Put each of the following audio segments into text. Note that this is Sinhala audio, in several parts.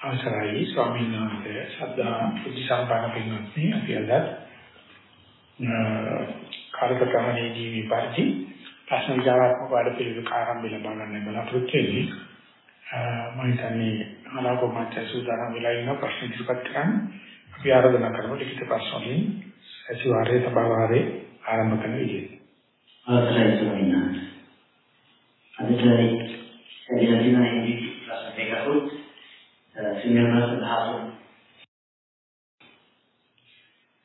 අවසරයි ස්වාමීන් වහන්සේ සද්ධා බුද්ධ සම්පන්න පින්වත්නි අපි අද කාර්යක්‍රමයේදී විපරිදි ප්‍රශ්න විචාරාත්මක වැඩ පිළිවෙල ආරම්භ ලබා ගන්න බලාපොරොත්තු වෙමි. මම හිතන්නේ අනාගත මාත්‍ය සූදානම් වෙලා ඉන්න ප්‍රශ්න ඉදිරිපත් කරන්න අපි ආරාධනා කරමු ලිඛිත ප්‍රශ්න වලින් සතිವಾರයේ සභාවාරයේ ආරම්භ කරන විදිහට. අවසරයි ස්වාමීන් වහන්සේ. අදටයි එදින දිනයි ප්‍රශ්න දෙකකුත් සිංහල ප්‍රශ්න දහසක්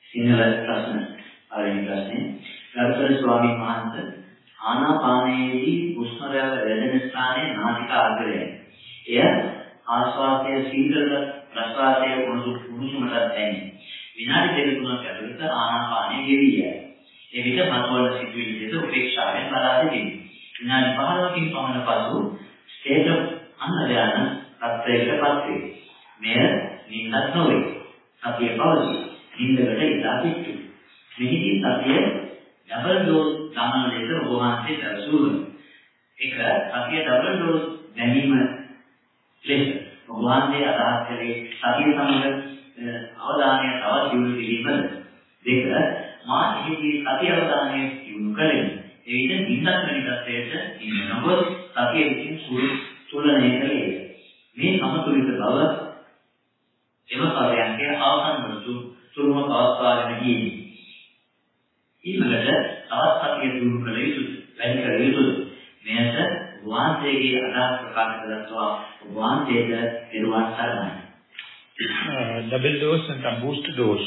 සිංහල ප්‍රශ්න පළවෙනි ප්‍රශ්නේ ගරුතර ස්වාමීන් වහන්සේ ආනාපානයේදී හුස්ම රැල්ල වැදෙන ස්ථානයේ නාසික අග්‍රයයි. එය ආශ්වාසය සීතල ප්‍රශ්වාසය උණුසුමට දැනේ. විනාඩි දෙක තුනක් ඇතුළත ආනාපානය ගෙවි යයි. ඒ විට මතවල සිදුවිලි දෙස උපේක්ෂාවෙන් බලා සිටින්න. විනාඩි 15කින් පමණ පසු ස්ථේත අන්ධයන තත්ත්වයකටපත් වේ. මෙය නිින්දක් නොවේ. සතිය පවතී. නිින්දකට ඉඳා පිටු. මෙහිදී සතිය ඩබල් ඩෝස් ගමන ලෙස ඔබ වහන්සේ දර්ශුවන. එක සතිය ඩබල් ඩෝස් ගැනීම ලෙස ඔබ වහන්සේ අදහස් කළේ සතිය සමග අවධානය තවත් දියුණු කිරීමද? දෙක මා එහිදී සතිය අවධානය දියුණු කළෙමි. ඒ විට නිින්දක් වැනි තත්ත්වයට ඉන්නකොට සතිය විසින් සුළු තුලනය කළේ. මේ සමතුලිත බව එම පරයන්කේ අවසන් වන තුරුම පවත්වාගෙන ගියේ. ඊළඟට තවත් සතිය දුරු කළ යුතුයි. වැඩි කළ යුතුයි. මෙයට වහන්සේගේ අදහස් ප්‍රකාශ කළත්වා වහන්සේද පෙරවන් සරණයි. ඩබල් ඩෝස් නැත්නම් බූස්ට් ඩෝස්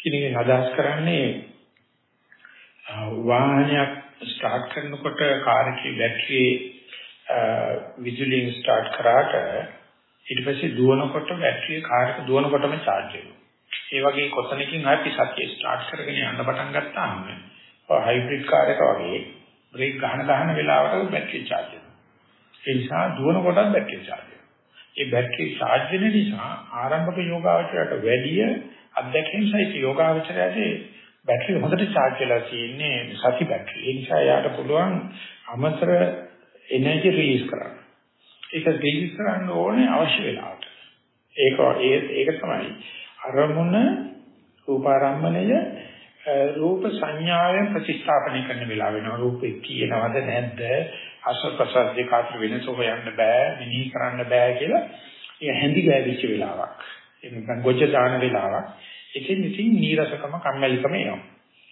කියන එක අදහස් කරන්නේ uh, වාහනයක් ස්ටාර්ට් කරනකොට කාර් එකේ බැටරියේ විදුලියෙන් ස්ටාර්ට් කරාට ඊට පස්සේ දුවනකොට බැටරිය කාර් එක දුවනකොටම charge වෙනවා. ඒ වගේ කොතනකින් අපි සතිය ස්ටාර්ට් කරගෙන යන්න පටන් ගත්තාම හයිබ්‍රිඩ් කාර් එක වගේ බ්‍රේක් ගහන ගහන වෙලාවට බැටරිය charge වෙනවා. ඒ නිසා දුවනකොටත් බැටරිය charge වෙනවා. ඒ බැටරිය charge වෙන නිසා ආරම්භක යෝගාවචරයට වැඩිය අත්දැකීම් සහිත යෝගාවචරයට බැටරිය හොඳට charge වෙලා තියෙන්නේ සති බැටරිය. ඒ නිසා යාට පුළුවන් අමතර එනර්ජි රිලීස් කරන්න. ඒක රිලීස් කරන්න ඕනේ අවශ්‍ය වෙලාවට. ඒක ඒක තමයි අරමුණ රූපාරම්මණය රූප සංඥාවෙන් ප්‍රතිස්ථාපනය කරන වෙලාව වෙනවා. රූපේ තියෙනවද නැද්ද? අසපසස් දෙක අතර වෙනස හොයන්න බෑ, මිනී කරන්න බෑ කියලා ඒ හැඳි ගෑවිච්ච වෙලාවක්. ඒක නිකන් ගොජ දාන වෙලාවක්. ඒකෙන් ඉතින් නීරසකම කම්මැලිකම එනවා.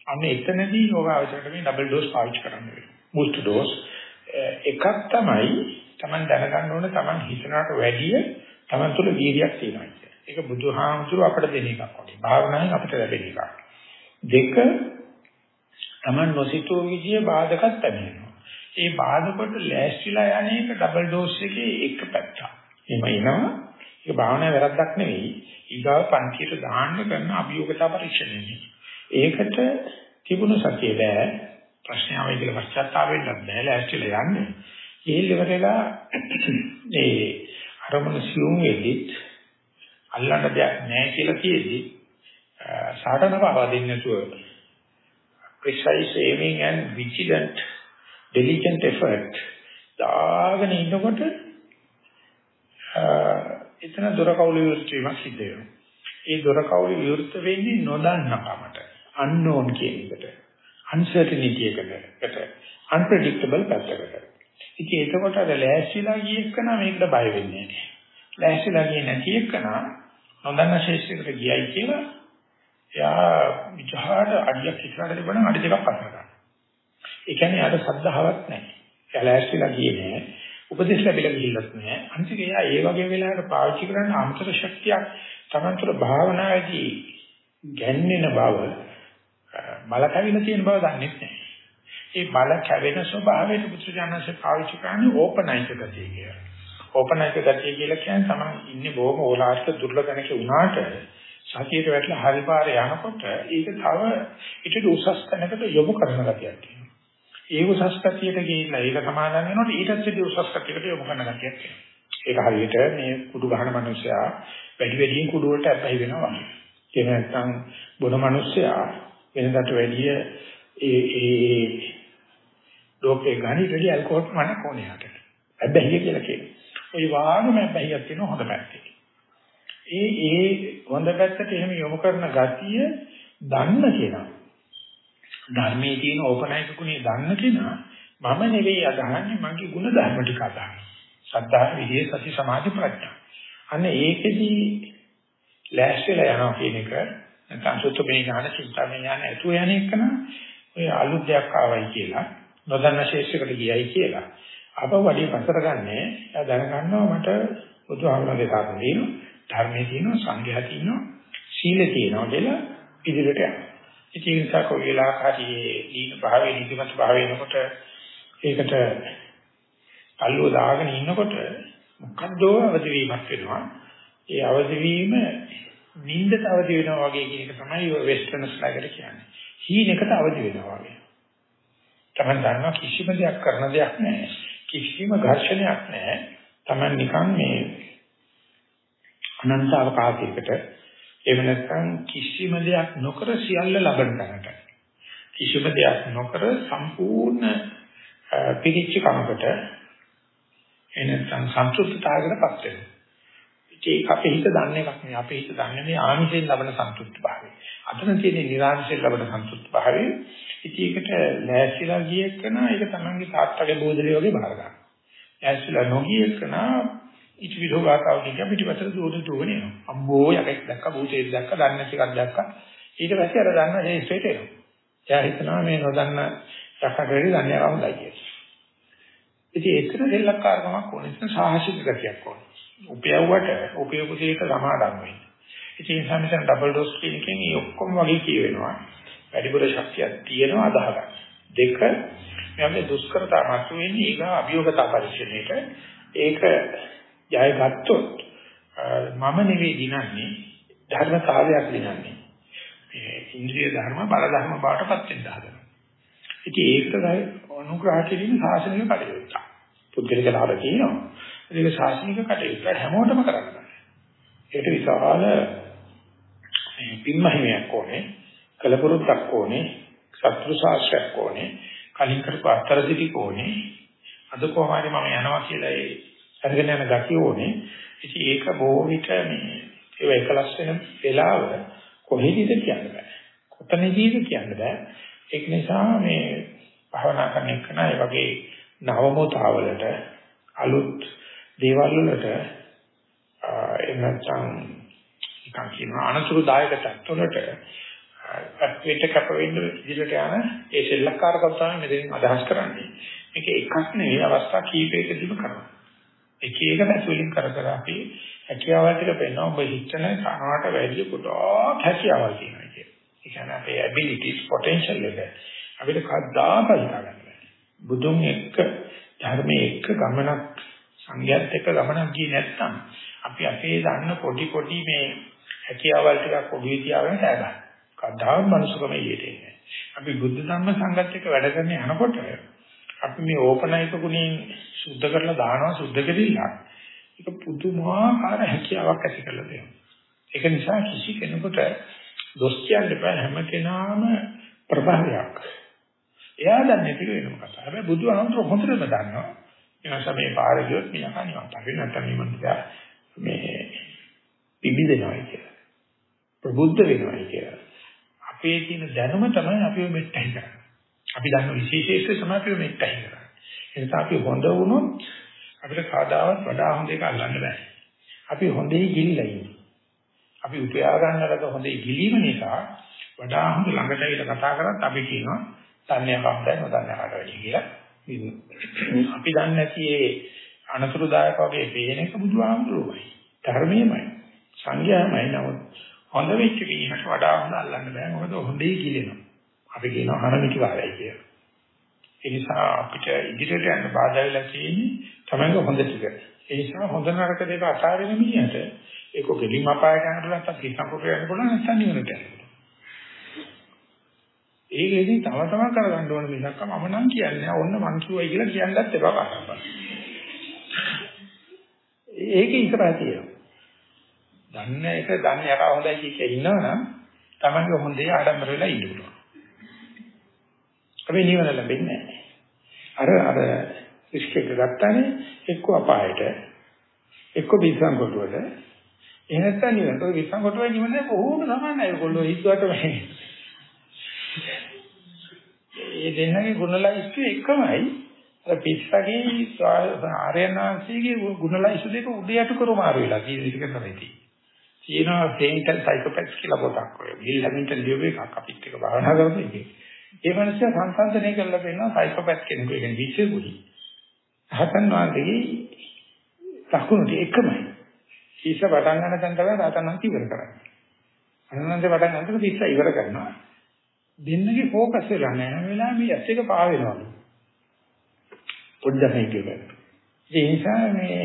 අන්න එතනදී යෝගාවචරයට මේ ඩබල් ඩෝස් පාවිච්චි කරන්න වෙනවා. බූස්ට් ඩෝස් එකක් තමයි Taman දැනගන්න ඕනේ Taman හිතනකට වැඩිය Taman තුල වීර්යයක් තියෙනවා කියන්නේ. ඒක බුදුහාමුදුරුව අපට දෙන එකක් වගේ. භාවනාවෙන් අපිට ලැබෙන එකක්. දෙක Taman නොසිතූ විදිය බාධකත් පැමිණෙනවා. ඒ බාධකට ලෑස්තිලා යන එක ඩබල් ඩෝස් එකේ එක පැත්තක්. එහෙම එනවා. ඒක භාවනාවේ වැරද්දක් නෙවෙයි. ඊගාව පන්තියට දාන්න කරන අභියෝගතා පරීක්ෂණයනේ. ඒකට තිබුණු සතිය බෑ ප්‍රශ්න ආවයි කියලා පශ්චාත්තාප වෙන්නත් බෑ ලෑස්තිලා යන්නේ. ඊළඟටලා ඒ අරමුණ සියුම් වෙද්දිත් අල්ලන්න දෙයක් නැහැ කියලා කියෙද්දි සාධන පාවා දෙන්නේ නැතුව precise aiming and vigilant diligent effort දාගෙන ඉන්නකොට එතන දොර කවුළු විවෘත වීමක් සිද්ධ වෙනවා. ඒ දොර කවුළු විවෘත වෙන්නේ නොදන්න කමට unknown කියන එකට. Uncertainty එකකට unpredictable පැත්තකට. ඉතින් එතකොට අර ලෑස්තිලා ගිය එකන මේකට බය වෙන්නේ නැහැ. ලෑස්තිලා ගියේ නැති එකන නොදන්න ශේෂයකට ගියයි කියලා එයා විචාරට අඩියක් ඉස්සරහට තිබුණා අඩි දෙකක් පස්සට ගන්න. ඒ කියන්නේ යාට සද්ධාවක් නැහැ. එයා ලෑස්තිලා ගියේ නැහැ. උපදේශ ලැබිලා ගිහිල්ලත් නැහැ. අන්තික එයා ඒ වගේ වෙලාවකට පාවිච්චි කරන්න අමතර ශක්තියක් තමන්තර භාවනාවේදී ගැන්වෙන බව බල කැවිලා තියෙන බව දන්නේ නැහැ. ඒ බල කැවෙන ස්වභාවයට පුත්‍රජානසේ පාවිච්චි කරන්නේ ඕපනයික ගතිය කියලා. ඕපනයික ගතිය කියලා කියන්නේ තමයි ඉන්නේ බොහොම ඕලාරික දුර්ලභණක වුණාට සතියේ වැටලා හරි පාරේ යනකොට ඒක තව ඊට උසස් තැනකට යොමු කරන ගතියක් තියෙනවා. ඒ උසස් ගතියට ගිහිල්ලා ඒක සමාදන් වෙනකොට ඊටත් වැඩි උසස් ගතියකට යොමු කරන ගතියක් තියෙනවා. ඒක හරියට මේ කුඩු ගහන මිනිස්සයා වැඩි වැඩියෙන් කුඩු වලට ඇබ්බැහි වෙනවා වගේ. ඒ නැත්නම් බොන මිනිස්සයා වෙනදාට වැඩිය ඒ ඒ ලෝකේ ගණි වැඩි ඇල්කොහොල් මන කොනියට. හැබැයි කියලා කියනවා. ওই වාගම හැබැයික් තියෙන හොඳ පැත්තේ. ඒ ඒ හොඳ පැත්තට එහෙම යොමු කරන ගතිය දන්න කෙනා ධර්මයේ තියෙන ඕපනයික ගුණය දන්න කෙනා මම නෙවෙයි අදහන්නේ මගේ ගුණ ධර්ම ටික අදහන්නේ. සද්ධා විදියේ සති සමාධි ප්‍රඥා. අන්න ඒකෙදී ලෑස්තිලා යනවා කියන එක නැත්නම් සුත්තමේ ඥාන චින්තාමේ ඥාන ඇතුව යන එක නම් ඔය අලුත් දෙයක් ආවයි කියලා නොදන්න ශේෂයකට ගියයි කියලා. අප වැඩි පතර ගන්නෑ. එයා දැනගන්නවා මට බුදුහාමුදුරගේ සාධන තියෙනවා, ධර්මයේ තියෙනවා, සංඝයා තියෙනවා, සීලේ තියෙනවා කියලා ඉදිරියට යනවා. ඉතින් ඒ නිසා කොයි වෙලාවක හරි දීන භාවයේ නිදිමත භාවයේ එනකොට ඒකට අල්ලුව දාගෙන ඉන්නකොට මොකද්ද අවදි වීමක් වෙනවා. ඒ අවදි වීම නිින්දට අවදි වෙනවා වගේ කියන එක තමයි ඔය වෙස්ටර්න් ස්ලයිඩ් කියන්නේ. හීනකට අවදි වෙනවා වගේ. තමයි දන්නවා කිසිම දෙයක් කරන දෙයක් නැහැ. කිසිම ඝර්ෂණයක් නැහැ. Taman නිකන් මේ අනන්ත අවකාශයකට එහෙම නැත්නම් කිසිම දෙයක් නොකර සියල්ල ලබන තැනට. කිසිම දෙයක් නොකර සම්පූර්ණ පිරිච්ච කමකට එනසම් සන්තුෂ්ඨතාවයකටපත් වෙනවා. ඒක අපේ හිත දන්නේ එකක් නෙවෙයි. අපේ හිත දන්නේ මේ ආනිසෙන් ලබන සන්තුෂ්ඨ භාවය. අතන තියෙන නිරාශයෙන් ලබන සන්තුෂ්ඨ භාවය. ඉතින් ඒකට ලෑස්තිලා ගිය එකන ඒක තමන්ගේ තාත්තගේ බෝධලිය වගේ බාර ගන්න. ලෑස්තිලා නොගිය එකන ඉති විරෝගාතාව කියන පිටිපතට දුවන දුවන එනවා. අම්බෝ යකෙක් දැක්ක භූතයෙක් දැක්ක දන්නේ නැති එකක් දැක්ක. ඊට පස්සේ අර දන්න ඒ ස්ටේට් එනවා. එයා හිතනවා මේ නොදන්න යකකරේ දන්නේ ආවොඳයි කියලා. ඉතින් ඒතර දෙල්ලක්කාරකමක් ඕනේ. ඒක සාහසික ගතියක් ඕනේ. උපයවුවට උපයපු දෙයක සමාදම් වෙන්න. ඉතින් ඒ සම්සන් ඩබල් ඩෝස් ක්ලිනිකෙන් මේ ඔක්කොම වගේ කියවෙනවා. වැඩිපුර ශක්තියක් තියෙනවා අදාහ ගන්න. දෙක මේ දුෂ්කරතා මතුවෙන්නේ ඊගා අභියෝගතා පරිශ්‍රණයට. ඒක ජය ගත්තොත් මම නෙවෙයි දිනන්නේ ධර්මතාවයක් දිනන්නේ. මේ ඉන්ද්‍රිය ධර්ම බල ධර්ම බාටපත් වෙන්න හදනවා. ඉතින් ඒක අනුග්‍රහ කිරීම සාසනික කටයුත්තක්. පුද්ගලික ලාභ තියෙනවා. ඒක ශාසනික කටයුත්ත හැමෝටම කරන්න බෑ. ඒකට විශාල මේ පින්මහිමයක් ඕනේ, කලපුරුද්දක් ඕනේ, සත්‍රු ශාස්ත්‍රයක් ඕනේ, කලින් කරපු අත්තරදිටි ඕනේ. අද කොහොමද මම යනවා කියලා ඒ අරගෙන යන ගතිය ඕනේ. ඉතින් ඒක බොහෝ විට මේ ඒ එකලස් වෙන වෙලාව කොහෙදද කියන්න බෑ. කොතනදීද කියන්න බෑ. ඒක නිසා මේ භවනා කරන එක නෑ වගේ නවමෝතාවලට අලුත් දේවල් වලට එන්නත්නම් නිකන් කියනවා අනතුරුදායක තත්ත්වවලට අත්විත කැප වෙන්න ඉදිරියට යන ඒ සෙල්ලක්කාරකම් තමයි මෙතනින් අදහස් කරන්නේ. මේක එකක් නෙවෙයි අවස්ථා කීපයකදීම කරනවා. එක එක පැතුලින් කර කර අපි හැකියාවල් ටික පෙන්වනවා ඔබ හිතන කනවට වැඩි කොටක් හැකියාවල් තියෙනවා කියන්නේ. ඒ කියන්නේ අපේ abilities potential එක අපිට කද්දාක හිතා ගන්න බැහැ. බුදුන් එක්ක ධර්මයේ එක්ක ගමනක් සංඝයාත් එක්ක ගමනක් ගියේ නැත්නම් අපි අපේ දන්න පොඩි පොඩි මේ හැකියාවල් ටිකක් ඔළුවේ තියාගෙන හැබැයි කවදාවත් මනුස්සකම ඊට එන්නේ අපි බුද්ධ ධම්ම සංඝත් එක්ක වැඩ කරන යනකොට අපි මේ ඕපනයික ගුණයෙන් සුද්ධ කරලා දානවා සුද්ධ කෙරිලා ඒක පුදුමාකාර හැකියාවක් ඇති කරලා දෙනවා. ඒක නිසා කිසි කෙනෙකුට දොස් කියන්න බෑ හැම කෙනාම ප්‍රභාවයක්. එයා දන්නේ පිළ වෙනම කතාව හැබැයි බුදුහාමුදුරුවෝ හොඳටම දන්නවා. එනවා මේ පාර ගියොත් මියා නිවන් දකින්න නැත්නම් මේ මනුස්සයා මේ පිබිදෙනවා කියලා. ප්‍රබුද්ධ වෙනවා කියලා. අපේ තියෙන දැනුම තමයි අපිව මෙට්ටයි කරන්නේ. අපි දන්න විශේෂීත්වය තමයි අපිව මෙට්ටයි කරන්නේ. ඒ නිසා අපි හොඳ වුණොත් අපිට කවදාවත් වඩා හොඳ එක අල්ලන්න බෑ. අපි හොඳේ ගිලිලා ඉන්නේ. අපි උපයා ගන්නලක හොඳේ ගිලීම නිසා වඩා හොඳ ළඟට ඇවිල්ලා කතා කරත් අපි කියනවා තන්නේ කම්දයි නොදන්නේ කාට වැඩි කියලා. අපි දන්නේ නැති ඒ අනතුරුදායක වගේ පේන එක බුදුහාමුදුරුවෝයි. ධර්මයේමයි. සංඝයාමයි නමුත් හොඳ වෙච්ච කෙනෙක්ට වඩා හොඳ අල්ලන්න බෑ. මොකද හොඳේ කිලෙනවා. අපි කියනවා හරමිති වාරයි කියලා. ඒ නිසා අපිට ඉදිරියට යන්න බාධා වෙලා තියෙන්නේ තමයි හොඳ ටික. ඒ නිසා හොඳ නරක දෙක අතාරින මිනිහට ඒක ගෙලින් අපායට යන්න පුළුවන් නැත්නම් කිසම්පුර යන්න පුළුවන් නැත්නම් නිවනට යන්න. ඒකෙදී තව තව කරගන්න ඕන මිසක් මම නම් කියන්නේ ඕන්න මං කිව්වයි කියලා කියන්නත් එපා කාටවත්. ඒකේ ඉස්සරහ තියෙනවා. දන්න එක දන්න යකා හොඳයි කිය ඉන්නවනම් Tamange හොඳේ ආඩම්බර වෙලා ඉන්න පුළුවන්. අපි නිවන ලැබෙන්නේ නැහැ. අර අර රිස්ක් එක ගත්තානේ එක්ක අපායට එක්ක බිසම් කොටුවට එහෙ නැත්නම් නිවන. ඔය විස්සම් කොටුවයි නිවන කොහොමද සමානයි? ඒගොල්ලෝ හිතුවට මේ. ඒ දෙන්නගේ ගුණලයිස්තු එකමයි. අර පිස්සගේ ආර්යනාංශයේ ගුණලයිස්තු දෙක උඩ යට කරු මාරු වෙලා තියෙන එක තමයි තියෙන්නේ. තියෙනවා සේන්ටල් සයිකෝපැත්ස් කියලා පොතක් ඔය. බිල් හැමිල්ටන් ලියුව එකක් අපිත් එක භාවනා කරපු එකේ. ඒ මනුස්සයා සංසන්දනය කරලා පෙන්නනවා සයිකෝපැත් කෙනෙකු. ඒ කියන්නේ විශ්වගුණි. හතන් වාගේ ලකුණු එකමයි. හිස පටන් ගන්න තැන තමයි රතනන් ඉවර කරන්නේ. අනන්තේ පටන් ගන්නකොට හිස ඉවර කරනවා. දෙන්නගේ ફોකස් වෙලා නැහැ. හැම වෙලාවෙම මේ ඇස් එක පා වෙනවලු. පොඩ්ඩක් හිතුවේ. ඒ නිසා මේ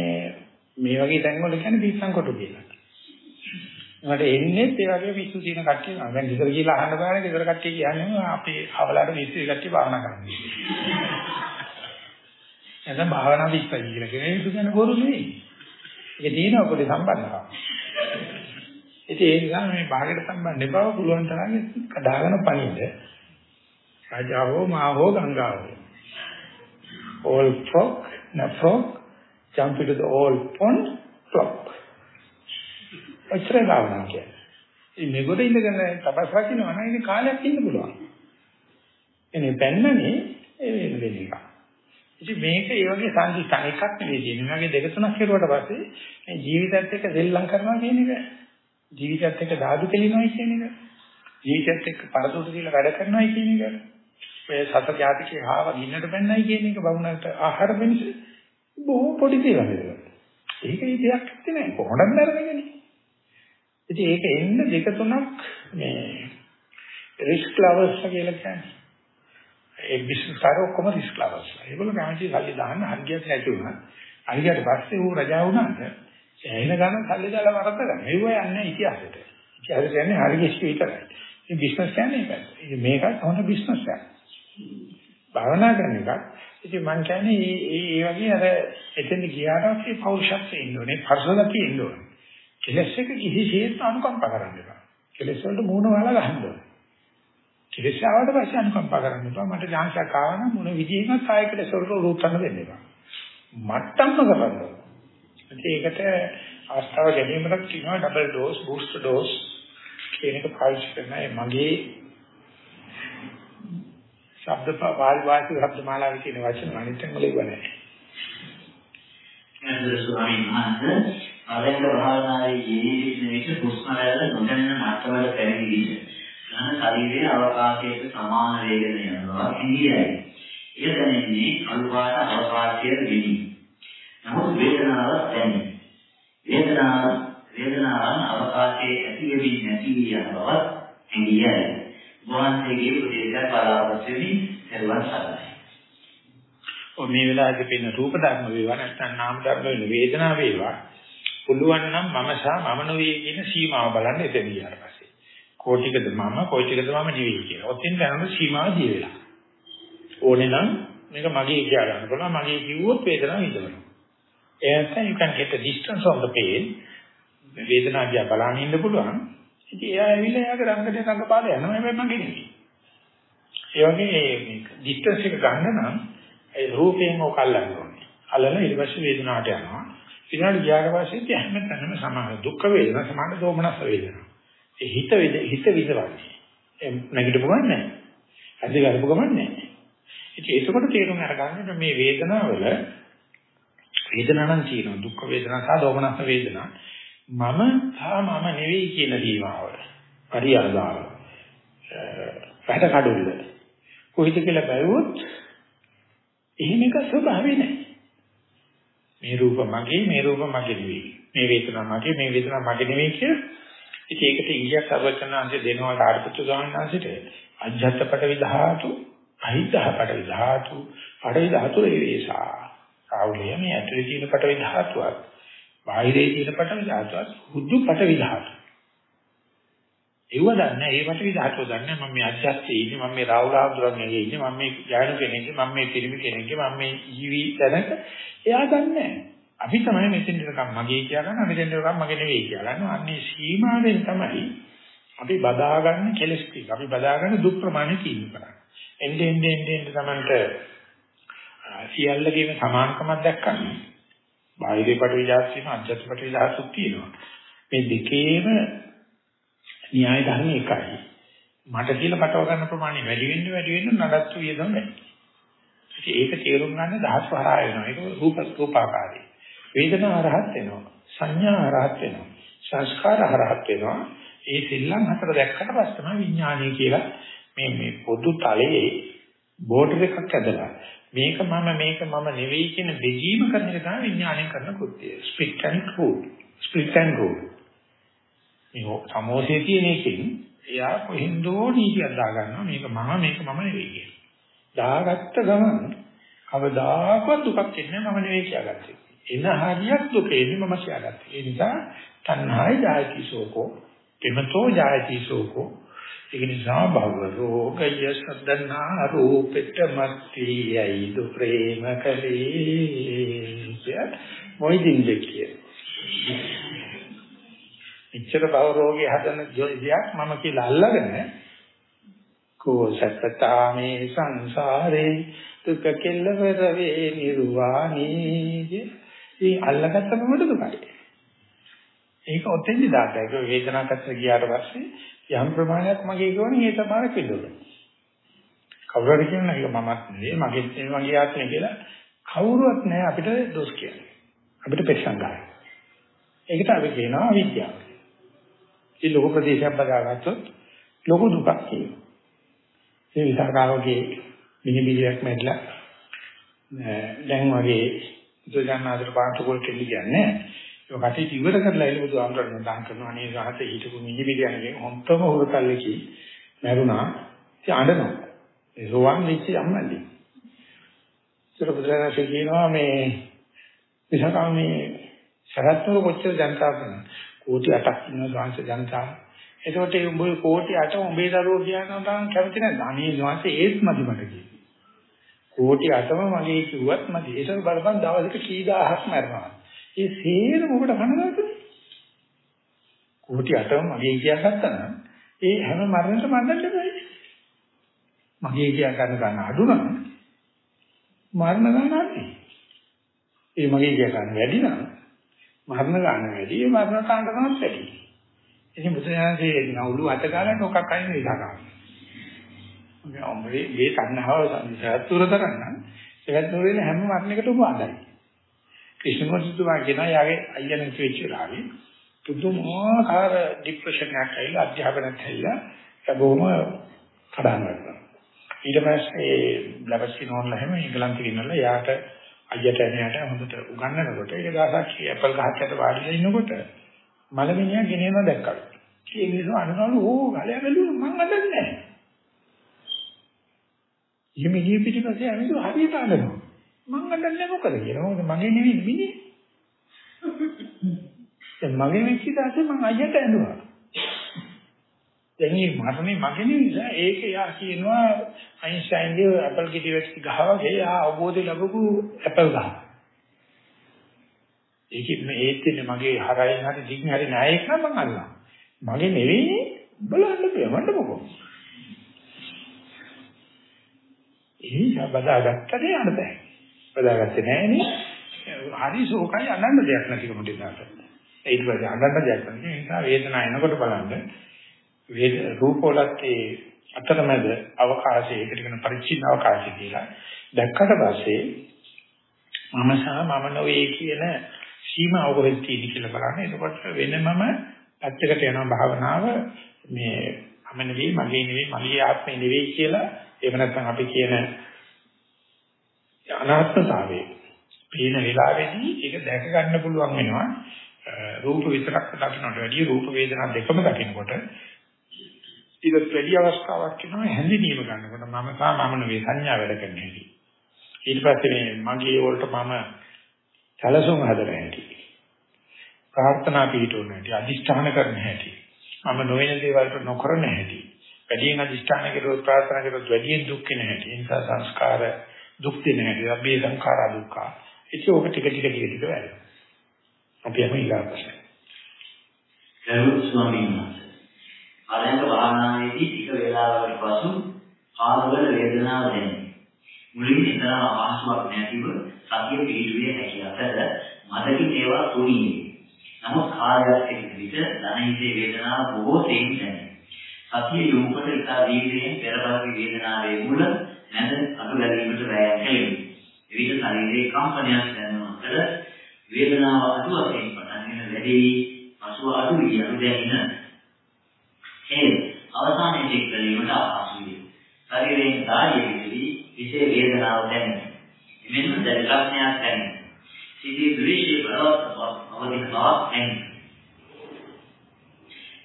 මේ වගේ තැන් වල කියන්නේ පිස්සන් කොටු කියලා. මට එන්නේ ඒ වගේ පිස්සු තියෙන කට්ටිය නම. දැන් ඉතල කියලා අහන්න බෑනේ. ඉතල කට්ටිය කියන්නේ අපේ අවලාට පිස්සු කට්ටිය භාවනා කරන්නේ. එතන භාවනා පිස්සයි කියලා කියන්නේ පිස්සු කියන්නේ බොරු නෙවෙයි. ඒක තියෙනවා පොඩි සම්බන්ධතාවක්. ඉතින් ඒ නිසා මේ භාගයට සම්බන්ධ බව පුළුවන් තරම් කඩාගෙන පණින්න. රාජාවෝ මාවෝ ගංගාවෝ. all frog, na frog, jump into the old pond, flop. ඔච්චර ගාවනා කියන්නේ. ඉතින් මේකට ඉඳගෙන තපස් රකින්නවා නම් ඉතින් කාලයක් ඉන්න පුළුවන්. එනේ බැන්නනේ ඒ වෙන වෙන එක. ඉතින් මේක ඒ වගේ සංසිස්තන එකක් නෙවෙයි කියන්නේ. මේගේ දෙක තුනක් කෙරුවට පස්සේ මේ ජීවිතයත් එක්ක දෙල්ලම් කරනවා කියන එක. ජීවිතයත් එක්ක ධාතු කෙලිනවයි කියන එක. ජීවිතයත් එක්ක පරදොට දීලා වැඩ කරනවයි කියන එක. ඔය සත ජාතිකේ ආව ගින්නට බැන්නයි කියන එක වුණාට ආහාර වෙනස බොහෝ පොඩි දේවල් ඒක. ඒක ඉතියක් නැත්තේ කොහොමද නරකන්නේ? ඉතින් ඒක එන්න දෙක තුනක් මේ රිස්ක් ලවර්ස් කියලා කියන්නේ. ඒ බිස්නස් කාරෝ ඔක්කොම රිස්ක් ලවර්ස්. ඒගොල්ලෝ කැමති සල්ලි දාන්න හරියට නැති වුණා. හරියට පස්සේ ඌ රජා වුණාට එහෙන ගන්න සල්ලි දාලා වරද්ද ගන්න. ඒව යන්නේ ඉතිහාසෙට. ඉතිහාසෙ කියන්නේ හරියට විතරයි. මේ බිස්නස් කියන්නේ ඒකයි. ඉතින් මේකත් හොඳ බිස්නස් එකක්. භාවනා කරන එකක්. ඉතින් මම කියන්නේ මේ මේ වගේ අර එතෙන් ගියාට පස්සේ පෞරුෂත්වය ඉන්න ඕනේ, පරිසරතිය ඉන්න ඕනේ. කෙලස් එක කිසිසේත් අනුකම්පා කරන්න එපා. කෙලස් වලට මූණ වහලා ගන්න ඕනේ. කෙලස් ආවට පස්සේ අනුකම්පා කරන්න එපා. මට ඥානයක් ආව නම් මොන විදිහකින්වත් කාය කෙලස් වලට උරුත්තන්න දෙන්න එපා. මට්ටම්ම කරන්න ඕනේ. ඒකට අවස්ථාව ගැනීමකට කියනවා ඩබල් ඩෝස්, බූස්ටර් ඩෝස් කියන එක පාවිච්චි කරනවා. මගේ ශබ්ද පාරිභාෂික ශබ්ද මාලාවේ තියෙන වචන අනිත් එක වල ඉවරයි. නේද ස්වාමීන් වහන්සේ ආරම්භ භාවනාවේ යෙදෙන විට හුස්ම රැල්ල නොදැනෙන මට්ටමකට පැමිණි විට ධන ශරීරයේ අවකාශයට සමාන වේගන යනවා ඉංගියයි. එය දැනෙන්නේ අනුපාත අවකාශයේ වෙමි. නමුත් වේදනාව දැනේ. වේදනාව වේදනාවන් අවකාශයේ ඇති වෙමින් නැති වී යන බවත් ඉංගියයි. වහන්සේගේ උපදේශය බලාපොරොත්තු වෙමි සර්වන් සරණයි. ඔය මේ වෙලාවේදී පෙන්න රූප ධර්ම වේවා නැත්නම් නාම ධර්ම වෙන වේදනාව වේවා පුළුවන් නම් මම සහ මම නොවේ කියන සීමාව බලන්න එතන ගියාට පස්සේ. කෝටිකද මම කෝටිකද මම නෙවෙයි කියලා. ඔතෙන් දැනන සීමාව දී වෙලා. ඕනේ නම් මේක මගේ කියලා ගන්න පුළුවන්. මගේ කිව්වොත් වේදනාව විඳිනවා. ඒ නැත්නම් you can get a distance on the pain. වේදනාව දිහා බලන්න ඉන්න පුළුවන්. ඉතින් එයා ඇවිල්ලා එයාගේ රංගනේ රංගපාල යනවා හැබැයි මගේ නෙවෙයි. ඒ වගේ මේ ඩිස්ටන්ස් එක ගන්න නම් ඒ රූපයෙන් ඔක අල්ලන්න ඕනේ. අල්ලලා ඊට පස්සේ වේදනාවට යනවා. ඊළඟට ගියාට පස්සේ හැමතැනම සමාන දුක් වේදනා සමාන දෝමනස් වේදනා. ඒ හිත හිත විතරන්නේ. ඒ නැගිටපු ගමන් නැහැ. අද ගලපු ගමන් නැහැ. ඉතින් ඒකකොට තේරුම් අරගන්න මේ වේදනාවල වේදනා නම් තියෙනවා දුක් වේදනා සහ දෝමනස් වේදනා. මම සහ මම නෙවෙයි කියන දීමාව. පරියර්දාව. වැඩ කඩුල්ල. කොහිද කියලා බැලුවොත් එහෙම එක ස්වභාවය නැහැ. මේ රූප මගේ මේ රූප මගේ නෙවෙයි. මේ වේදනා මගේ මේ වේදනා මගේ නෙවෙයි කියලා. ඉතින් ඒකට ඉංග්‍රීසි සර්වචනාංශ දෙනවා කාර්යපුත්‍ර ස්වාමීන් වහන්සේට අජත්තපට විධාතු අහිතහපට විධාතු පඩ විධාතු වේසා. ආවුලිය මේ ඇතුලේ තියෙන පට විධාතුවත් බාහිරේ තියෙන පට විධාතුවත් හුදු පට විධාතු. ඒව දන්නේ ඒ වට විධාතුව දන්නේ මම මේ අධ්‍යාත්මයේ ඉන්නේ මම මේ රාහුල ආඳුරන්නේ ඉන්නේ මම මේ ඥාන කෙනෙක්ගේ මම මේ පිරිමි කෙනෙක්ගේ මම මේ ජීවි දැනක එයා දන්නේ අපි තමයි මෙතෙන් ඉඳන් මගේ කියලා ගන්න මෙතෙන් ඉඳන් මගේ නෙවෙයි කියලා ගන්න. අන්නේ සීමාවෙන් තමයි අපි බදාගන්න කෙලස් ටික. අපි බදාගන්න දුක් ප්‍රමාණය තීන්දුව කරන්නේ. එන්නේ එන්නේ එන්නේ එන්නේ තමන්ට සියල්ලගේම සමානකමක් දැක්කම බාහිරේ කොට විලාස තියෙනවා අජත්ත කොට විලාසුත් තියෙනවා මේ දෙකේම න්‍යාය ධර්ම එකයි. මට කියලා පටව ගන්න ප්‍රමාණය වැඩි වෙන්න වැඩි වෙන්න නඩත්තු වියදම වැඩි. ඉතින් ඒක තේරුම් ගන්න දහස් වරහා වෙනවා. ඒක රූප රූපාකාරී. වේදනා අරහත් වෙනවා. සංඥා අරහත් වෙනවා. සංස්කාර අරහත් වෙනවා. ඒ සෙල්ලම් හතර දැක්කට පස්සේ තමයි විඥානය කියලා මේ මේ පොදු තලයේ බෝඩර් එකක් ඇදලා මේක මම මේක මම නෙවෙයි කියන බෙදීම කරන එක තමයි විඥානය කරන කෘත්‍යය. Spit and rule. Spit and rule. මේ සමෝසයේ තියෙන එකෙන් එයා කොහින්දෝ නීතියක් දා ගන්නවා මේක මම මේක මම නෙවෙයි කියන. දාගත්ත ගමන් කවදාකවත් දුකක් එන්නේ මම නෙවෙයි කියාගත්තේ. එන හරියක් දුක එන්නේ මම කියාගත්තේ. ඒ නිසා තණ්හායි ජායති සෝකෝ, ප්‍රමතෝ ජායති සෝකෝ. ඒක නිසා භව රෝගය සද්දනා රූපෙට මත්තියයි දු ප්‍රේම කලේ. මොයිදින් දෙකිය. එච්චර භව රෝගේ හදන දෙයක් මම කියලා අල්ලගෙන කෝසත්තා මේ සංසාරේ දුක කෙල්ලවර වේ නිර්වාණී ඉතින් අල්ලගත්තම මොකද දුකයි ඒක ඔතෙන්දි දාතයි ඒක වේදනාව පැත්තට ගියාට පස්සේ යම් ප්‍රමාණයක් මගේ ගෝනේ ඒ තමයි පිළිදොල කවුරු හරි කියනවා ඒක මමත් නෙවෙයි මගෙත් නෙවෙයි මගේ ආත්මය කියලා කවුරුවත් නැහැ අපිට දොස් කියන්නේ. අපිට පෙස්සන් ගන්න. ඒකට අපි කියනවා විද්‍යාව ඒ ලෝක ප්‍රදේශයක් බදාගත්තොත් ලොකු දුකක් කියනවා ඒ විසාකාවගේ මිනිබිලියක් මැදලා දැන් වගේ බුදුජානනාතර පාන්තුකෝල් කෙල්ල කියන්නේ ඒක කටේ ඉවර කරලා එළ බුදු ආමරණ දාන කරනවා අනේ ගහත හිටපු මිනිබිලියන්ගෙන් හොන්තම හොරතල්ලකි මරුණා ඉතින් අඬනවා ඒ සෝවන් වෙච්ච අම්මලි ඉතින් බුදුරජාණන් කියනවා මේ විසාකාව මේ සරත්තුර කොච්චර ජනතාව කෝටි 8ක් ඉන්න ගාංශ ජනතාව එතකොට මේ උඹේ කෝටි 8 උඹේ දරුවෝ කියනවා තරම් කැමති නැහැ. අනේ වාසේ ඒත් මදි මට කියනවා. කෝටි 8ම මගේ කිව්වත් මදි. ඒක බලපන් දවසක කී දහහක් මරනවා. ඒ සේර මොකට කනගාටුනේ? කෝටි 8ම මගේ කියා ගත්තා නම් ඒ හැම මරණයකම මරන්න බෑ. මගේ කියා ගන්න ගන්න අඩු නම් මරණ ගන්න අඩුයි. ඒ මගේ කියා ගන්න වැඩි නම් මරණ ගන්න වැඩි. ඒ මරණ කාණ්ඩකමත් වැඩි. ඉතින් බුදුසසුනේ නවුළු අත ගන්න ඔකක් අයින් වෙලා ගන්නවා. මගේ අම්මේ මේ තණ්හාව සත්‍තුර තරන්න ඒකත් නෝරේ හැම මරණයකටම ආදයි. ක්‍රිෂ්ණමූර්තිතුමා කියනවා යාගේ අයියා නැති වෙච්ච වෙලාවේ පුදුමාකාර ડિප්‍රෙෂන් එකක් ඇවිල්ලා අධ්‍යාපනයක් ඇවිල්ලා බොහොම කඩාන වැටෙනවා. ඊට පස්සේ ලැබසි නෝන්ලා හැම ඉංගලන්තේ ඉන්නලා යාට අයියට එනයට හොඳට උගන්වනකොට ඒක දවසක් ඇපල් ගහක් යට වාඩිලා ඉන්නකොට මලමිනියා ගෙනෙනවා දැක්කලු. ඒ මිනිස්සු අනනවලු ඕ ගලයා බැලුවා මං අදන්නේ නැහැ. යෙමි ගිය පිටිපස්සේ අනිත් හරියට අඬනවා. මං අඬන්නේ මොකද කියලා. මොකද මගේ නෙවෙයි මිනිහ. දැන් මගේ වෙච්ච දාසේ මං අයියට ඇඬුවා. දැන් මේ මරණේ මගේ නිසා ඒක යා කියනවා අයින්ස්ටයින්ගේ ඇපල් ගෙඩි වෙච්ච ගහ වගේ යා අවබෝධය ලැබපු ඇපල් ගහ. ඒකෙත් මේ ඒත් මගේ හරයින් හරි දිගින් හරි නෑ ඒක නම් මං අල්ලනවා. මගේ නෙවෙයි බලන්න බෑ මොකෝ. ඒ බදාගත්තද යන්න බෑ. බදාගත්තේ නෑනේ. හරි ශෝකයි අනන්න දෙයක් නැතිකම දෙන්නාට. ඊට පස්සේ අනන්න දෙයක් නැහැ. ඒ නිසා වේදනාව එනකොට බලන්න වේද රූපවලත් ඒ අතරමැද අවකාශය ඒකට කියන පරිච්ඡින්න අවකාශය කියලා දැක්කට පස්සේ මම සහ මම නොවේ කියන සීමාව කොහෙද තියෙන්නේ කියලා බලන්න. එතකොට වෙනමම පැත්තකට යන භාවනාව මේ මම නෙවෙයි මගේ නෙවෙයි මගේ ආත්මේ නෙවෙයි කියලා එහෙම නැත්නම් අපි කියන අනාත්මතාවයේ. පේන වෙලාවේදී ඒක දැක ගන්න පුළුවන් වෙනවා. රූප විතරක් දකින්නට වැඩිය රූප වේදනා දෙකම දකිනකොට ඊට වැඩි අවස්ථාවක් වෙනවා හැඳිනීම ගන්නකොට. මම සා මම නෙවෙයි සංඥා වැඩ කරන හැටි. ඊට පස්සේ මේ මගේ වලට මම සැලසුම් හදන හැටි. ප්‍රාර්ථනා පිටුන හැටි අදිෂ්ඨාන කරන හැටි. මම නොවන දේවල් නොකරන හැටි. වැඩියෙන් අදිෂ්ඨාන කෙරුවොත් ප්‍රාර්ථනා කෙරුවොත් වැඩියෙන් දුක් වෙන හැටි. ඒ නිසා සංස්කාර දුක් දෙන හැටි අබ්බේ සංඛාරා දුක්ඛ. ඒක ඔක ටික ටික ටික ටික වැඩි. අපි යමු ඊළඟට ගරු ස්වාමීන් වහන්සේ ආරම්භ භාවනාවේදී ටික වේලාවකට පසු පාදවල වේදනාව දැනේ. මුලින් ඉඳලා අපහසුාවක් නැතිව සතිය පිළිවිය හැකි අතර මදකින් ඒවා තුනී. නමුත් කාලයක් එක්ක විට ධනහිතේ වේදනාව බොහෝ තේින් දැනේ. සතිය යොමුකොට ඉතා දීර්ඝයෙන් පෙරබරගේ වේදනාවේ මුල නැද අඩු ගැනීමට වෑයම් කෙරෙමි. විවිධ ශරීරයේ කම්පනයක් දැනෙන අතර වේදනාව අඩු වශයෙන් පටන් ගෙන වැඩි පසුව අඩු වී අඩු දැනෙන ඒ අවසානයේ චෙක් කිරීමට අපහසු වේ. ශරීරයෙන් කායයේ විදි විශේෂ වේදනාවක් දැනෙනවා. මෙන්න දැන් ලක්ෂණයක් දැනෙනවා. සිටී ද්වේෂයේ බලවත් අවදින බවක් දැනෙනවා.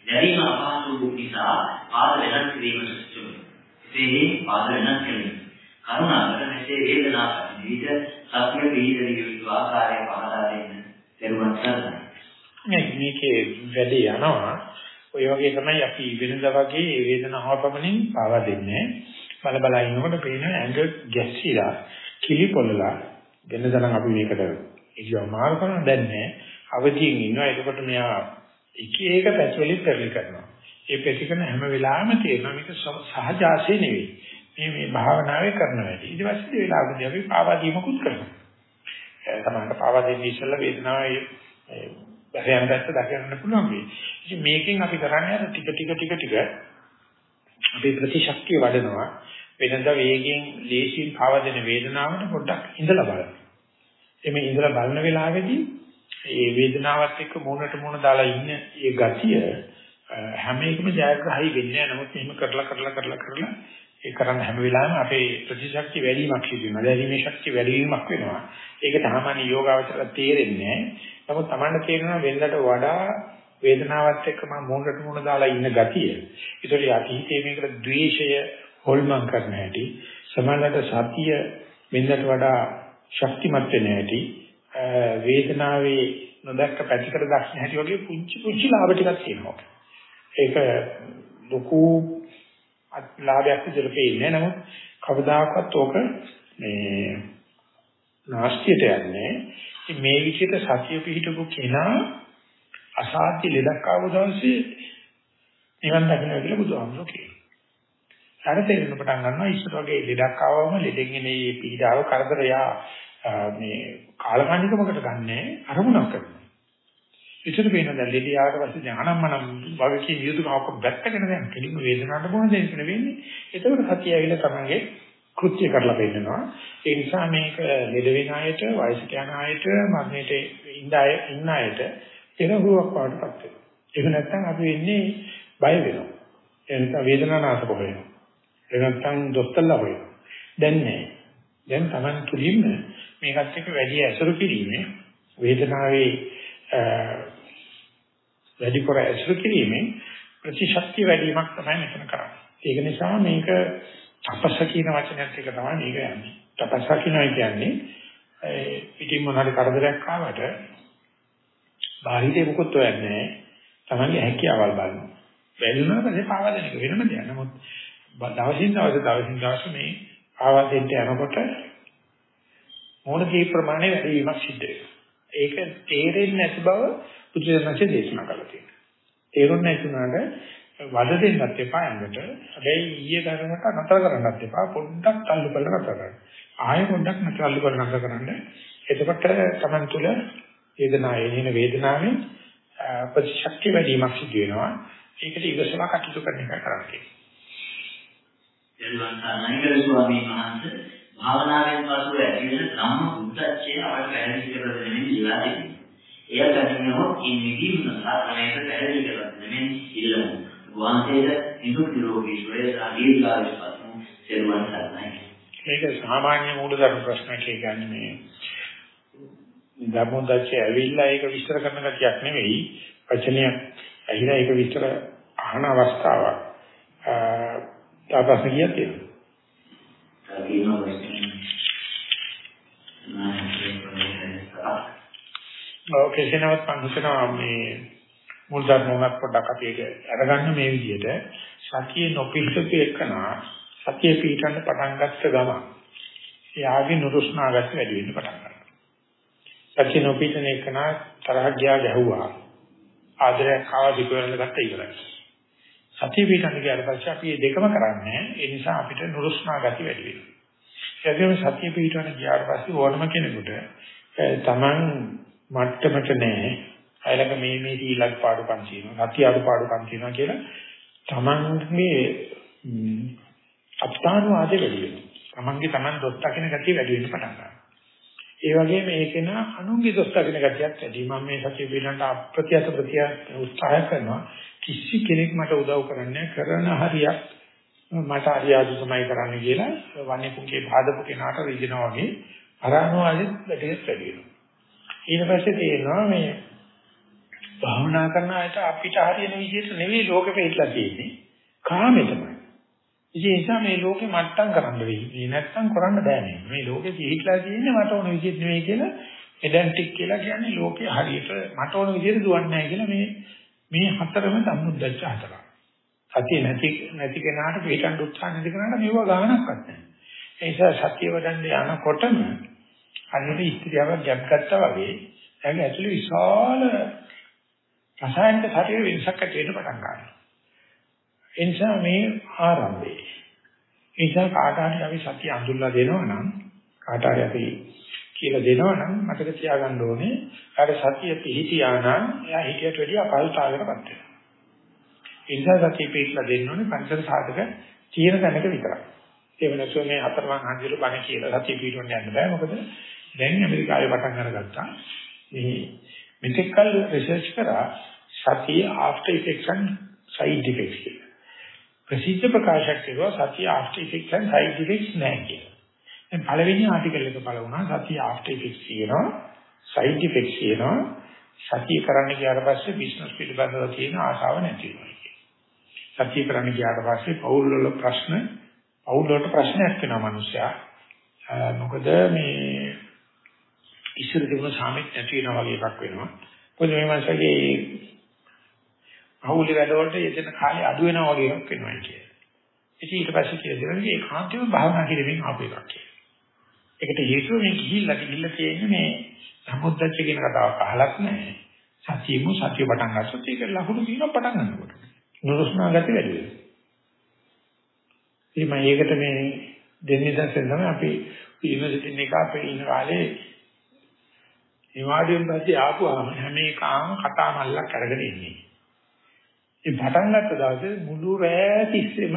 දැරීම අපහසු වූ නිසා පාද වෙනස් කිරීමට සිදුවේ. එසේ පාද වෙනස් කිරීම. කරුණාකර මෙසේ වේදනාවක් ඇති විට සත්‍ය පිළිදෙලිය යුතු ආකාරය පහදා දෙන්න. දරුවන් සරණයි. මේ මේකේ වැඩි යනවා. ඔය වගේ තමයි අපි වෙනදා වගේ වේදනාව පමණින් පාවා දෙන්නේ. බල බල ඉන්නකොට පේන ඇඟ ගැස්සිලා කිලිපොළලා වෙනදා නම් අපි මේකට ඉතිව මාරු කරන දැන් නෑ. අවදියෙන් ඉන්නවා. එතකොට මෙයා එක එක පැතිවලින් පෙරලි කරනවා. ඒ පැතිකන හැම වෙලාවෙම තේරෙනවා මේක සහජාසය නෙවෙයි. මේ මේ භාවනාවේ කරන වැඩි. ඊට පස්සේ ඒ වෙලාවදී අපි පාවා දීමකුත් කරනවා. සමහරවිට පාවා දෙන්නේ ඉස්සෙල්ලා වේදනාවේ බැහැයන් දැක්ක දකින්න පුළුවන් වෙයි. ඉතින් මේකෙන් අපි කරන්නේ අර ටික ටික ටික ටික අපේ ප්‍රතිශක්තිය වඩනවා. වෙනද වේගයෙන් ලේසියෙන් පාවා දෙන වේදනාවට පොඩ්ඩක් ඉඳලා බලන්න. එමේ ඉඳලා බලන වෙලාවේදී ඒ වේදනාවත් එක්ක මූණට මූණ දාලා ඉන්න ඒ ගතිය හැම එකම ජයග්‍රහයි වෙන්නේ නැහැ. නමුත් එහෙම කරලා කරලා කරලා කරලා ඒ කරන්න හැම වෙලාවෙම අපේ ප්‍රතිශක්ති වැඩි වීමක් සිදු වෙනවා. දැරීමේ ශක්තිය වැඩි වීමක් වෙනවා. ඒක තමයි යෝගාවචර තේරෙන්නේ නැහැ. නමුත් Tamanne තේරෙනවා වෙනදට වඩා වේදනාවත් එක්ක මම මූණට මූණ දාලා ඉන්න ගතිය. ඒතකොට යටිහිතේ මේකට ද්වේෂය හොල්මන් කරන හැටි, සමානලට සතිය වෙනදට වඩා ශක්තිමත් වෙන හැටි, වේදනාවේ නොදැක්ක පැතිකඩ දක්ෂණ හැටි වගේ පුංචි පුංචි ලාභ ටිකක් තියෙනවා. ඒක ලොකු ලාභයක් විදිහට පේන්නේ නමුත් කවදාකවත් ඕක මේ නාස්තියට යන්නේ ඉතින් මේ විදිහට සතිය පිහිටපු කෙනා අසාධ්‍ය ලෙඩක් ආව දවසේ නිවන් දකින්න කියලා බුදුහාමුදුරුවෝ කියනවා. අර තේරෙන්න පටන් ගන්නවා ඉස්සර වගේ ලෙඩක් ආවම ලෙඩෙන් එන මේ පීඩාව කරදරය මේ කාලකන්නිකමකට ගන්නෑ අරමුණක් කරනවා. ඉතින් වෙන දැන් ලෙඩිය ආවට පස්සේ ඥානම්මනම් වගකීම් යුතුකමක් බැත්තගෙන දැන් කෙලින්ම වේදනාවට මොන දෙයක් නෙවෙන්නේ. ඒකවල සතිය ඇවිල්ලා තමන්ගේ කෘත්‍ය කරලා පෙන්නනවා. ඒ නිසා මේක ලෙඩ වෙන අයට, වයසට යන අයට, මරණයට ඉන්න අය ඉන්න අයට එනහුවක් පාටපත් වෙනවා. ඒක නැත්තම් අපි වෙන්නේ බය වෙනවා. ඒ නිසා වේදනානාශක වෙනවා. ඒ නැත්තම් දොස්තරලා වෙනවා. දැන් නෑ. දැන් Taman තුලින්ම මේකත් එක්ක වැඩි ඇසුරු කිරීමේ වේදනාවේ වැඩි කර ඇසුරු කිරීමෙන් ප්‍රතිශක්තිය වැඩි වීමක් තමයි මෙතන කරන්නේ. ඒක නිසා මේක තපස්ස කියන වචනයත් එක තමයි මේක යන්නේ. තපස්ස කියනවා කියන්නේ ඒ පිටින් මොනවාරි කරදරයක් ආවට බාහිරේ මොකොත් හොයන්නේ නැහැ. තමන්ගේ හැකියාවල් බලනවා. බැලුණා පස්සේ පාවා දෙන එක වෙනම දෙයක්. නමුත් දවසින් දවස දවසින් දවස මේ පාවා දෙන්න යනකොට මොන කී ප්‍රමාණය වැඩි වීමක් සිද්ධ වෙනවා. ඒක තේරෙන්නේ නැති බව බුදුරජාණන්සේ දේශනා කළා තියෙනවා. තේරුන්නේ නැති උනාට වද දෙන්නත් එපා ඇඟට. හැබැයි ඊයේ දරනට නතර කරන්නත් එපා. පොඩ්ඩක් තල්ලු කරලා නතර කරන්න. ආයෙ පොඩ්ඩක් නතර කරලා නතර කරන්න. එතකොට Taman තුල වේදනාව එන වේදනාවෙන් ප්‍රතිශක්ති වැඩිවීමක් සිදු වෙනවා. ඒකට ඉවසලා කටයුතු කරන එක කරන්නේ. එළුවන් සානයිකර ස්වාමීන් වහන්සේ භාවනාවෙන් පසු ඇති වෙන ධම්ම බුද්ධච්චය අපට පැහැදිලි කරලා දෙන්නේ ඉලා දෙන්නේ. එය ගැනීමොත් ඉන් විදීම සාකරණයට පැහැදිලි කරලා දෙන්නේ ඉල්ලමු. වහන්සේට නිදුක් නිරෝගී සුවය දීර්ඝායුෂ පතමු සෙරුවන් සරණයි. මේක සාමාන්‍ය මූලධර්ම ප්‍රශ්නයක් කියන්නේ මේ ධර්මොද්දච්චය ඇවිල්ලා ඒක විස්තර කරන කතියක් නෙවෙයි වචනය ඇහිලා ඒක විස්තර අහන අවස්ථාවක්. තාපස් කියත් තියෙනවා. ඔව් කෙසේනවත් මම හිතනවා මේ මුල් ධර්මයක් පොඩ්ඩක් අපි ඒක අරගන්න මේ විදිහට. සතිය නොපිහිටපු එකනා සතිය පිහිටන්න පටන් ගත්ත ගම එයාගේ නුරුස්නාගත වැඩි වෙන්න පටන් ගන්නවා. සතිය නොපිහිටන එකනා තරහ ගියා ගැහුවා. ආදරයක් ආවා දිගවරන ගත්ත ඉවරයි. සතිය පිහිටන්න ගියාට පස්සේ අපි මේ දෙකම කරන්නේ ඒ නිසා අපිට නුරුස්නාගති වැඩි වෙනවා. ඒගොම සතිය පිහිටවන ගියාට පස්සේ ඕනම කෙනෙකුට තමන් මට්ටමට නෑ අයලක මේ මේ සීලක් පාඩුකම් තියෙනවා, සත්‍ය අඩුපාඩුකම් තියෙනවා කියලා තමන්ගේ අත්තානුවාදේ වැඩි වෙනවා. තමන්ගේ තමන් දොස් දකින ගතිය වැඩි වෙන්න පටන් ගන්නවා. ඒ වගේම ඒකේන අනුන්ගේ දොස් දකින ගතියත් වැඩි. මම මේ සතිය පිළිබඳ අප්‍රත්‍යත ප්‍රතිය උත්සාහ කරනවා. කිසි කෙනෙක් මට උදව් කරන්නේ කරන හරියක් මට අරියාදු තමයි කරන්න කියලා වන්නේකුගේ බාධපු කෙනාට රිදෙනවා වගේ අරානුවාදෙත් වැඩිස් වැඩි වෙනවා. ඊට පස්සේ තේරෙනවා මේ භාවනා කරන අයට අපිට හරියන විදිහට නෙවෙයි ලෝකෙ පිටලා තියෙන්නේ. කාමේ තමයි. ඉතින් ඒ නිසා මේ ලෝකෙ මට්ටම් කරන්න වෙයි. මේ නැත්තම් කරන්න බෑ මේ. මේ ලෝකෙ පිටලා තියෙන්නේ මට ඕන විදිහට නෙවෙයි කියලා එඩන්ටික් කියලා කියන්නේ ලෝකෙ හරියට මට ඕන විදිහට දුවන්නේ නැහැ කියලා මේ මේ හතරම සම්මුද්දච්ච හතරක්. සතිය නැති නැති කෙනාට පිටන්න උත්සාහ නැති කෙනාට මේව ගානක්වත් නැහැ. ඒ නිසා සතිය වඩන්න යනකොටම අනිත් ඉස්ත්‍රියාවක් ගැප් ගත්තා වගේ එයාගේ ඇතුළේ විශාල රසායනික ශරීර වෙනසක් ඇති වෙන්න පටන් ගන්නවා. ඒ නිසා මේ ආරම්භය. ඒ නිසා කාට හරි අපි සතිය අඳුල්ලා දෙනවා නම් කාට හරි අපි කියලා දෙනවා නම් මතක තියාගන්න ඕනේ අර සතිය පිහිටියා නම් එයා හිතයට වැඩිය අපහසුතාවයකටපත් වෙනවා. ඒ නිසා සතිය පිහිටලා දෙන්න ඕනේ පංචර සාධක තියෙන තැනක විතරයි. ඒ වෙනසෝ මේ හතරවන් හන්දිරු බණ කියලා සතිය පිහිටවන්න යන්න බෑ. මොකද දැන් ඇමරිකාවේ පටන් අරගත්තා. මේ මෙතෙක්කල් රිසර්ච් කරා සතිය after effects and side effects කියලා. ප්‍රසිද්ධ ප්‍රකාශක කිව්වා සතිය after effects and side effects නැහැ කියලා. දැන් පළවෙනි ආටිකල් එක පළ වුණා සතිය ආෆ්ටර් ඉෆෙක්ට්ස් කියනවා සයිඩ් ඉෆෙක්ට්ස් කියනවා සතිය කරන්න ගියාට පස්සේ බිස්නස් පිළිබඳව තියෙන ආශාව නැති වෙනවා කියන්නේ. සතිය කරන්න ගියාට පස්සේ පෞල් වල ප්‍රශ්න පෞල් වලට ප්‍රශ්නයක් වෙනවා මිනිස්සයා. මොකද මේ ඉස්සර තිබුණ සාමිත් නැති වෙනා වගේ එකක් වෙනවා. මොකද මේ මාසයේ අහුලි වැඩවලට යෙදෙන කාලේ අඩු වෙනවා වගේ එකක් වෙනවා කියන්නේ. ඉතින් ඊට පස්සේ කියලා දෙනවා මේ කාන්තිම භාවනා කිරීමෙන් ආපු එකක් කියලා. ඒකට හේතුව මේ ගිහිල්ලා ගිහිල්ලා තියෙන්නේ මේ සම්මුද්දච්ච කියන කතාවක් අහලත් නැහැ. සතියමු සතිය පටන් ගත්තොත් ඒක ලකුණු දිනන පටන් ගන්නකොට. නුරුස්නා ගති වැඩි වෙනවා. ඉතින් මම ඒකට මේ දෙන්නේ දැන් තමයි අපි යුනිවර්සිටි එක අපේ ඉන්න කාලේ හිමාඩියෙන් පස්සේ ආපුවාම හැම එකම කතා මල්ලක් අරගෙන ඉන්නේ. ඒ පටන් ගත්ත දවසේ මුළු රෑ තිස්සෙම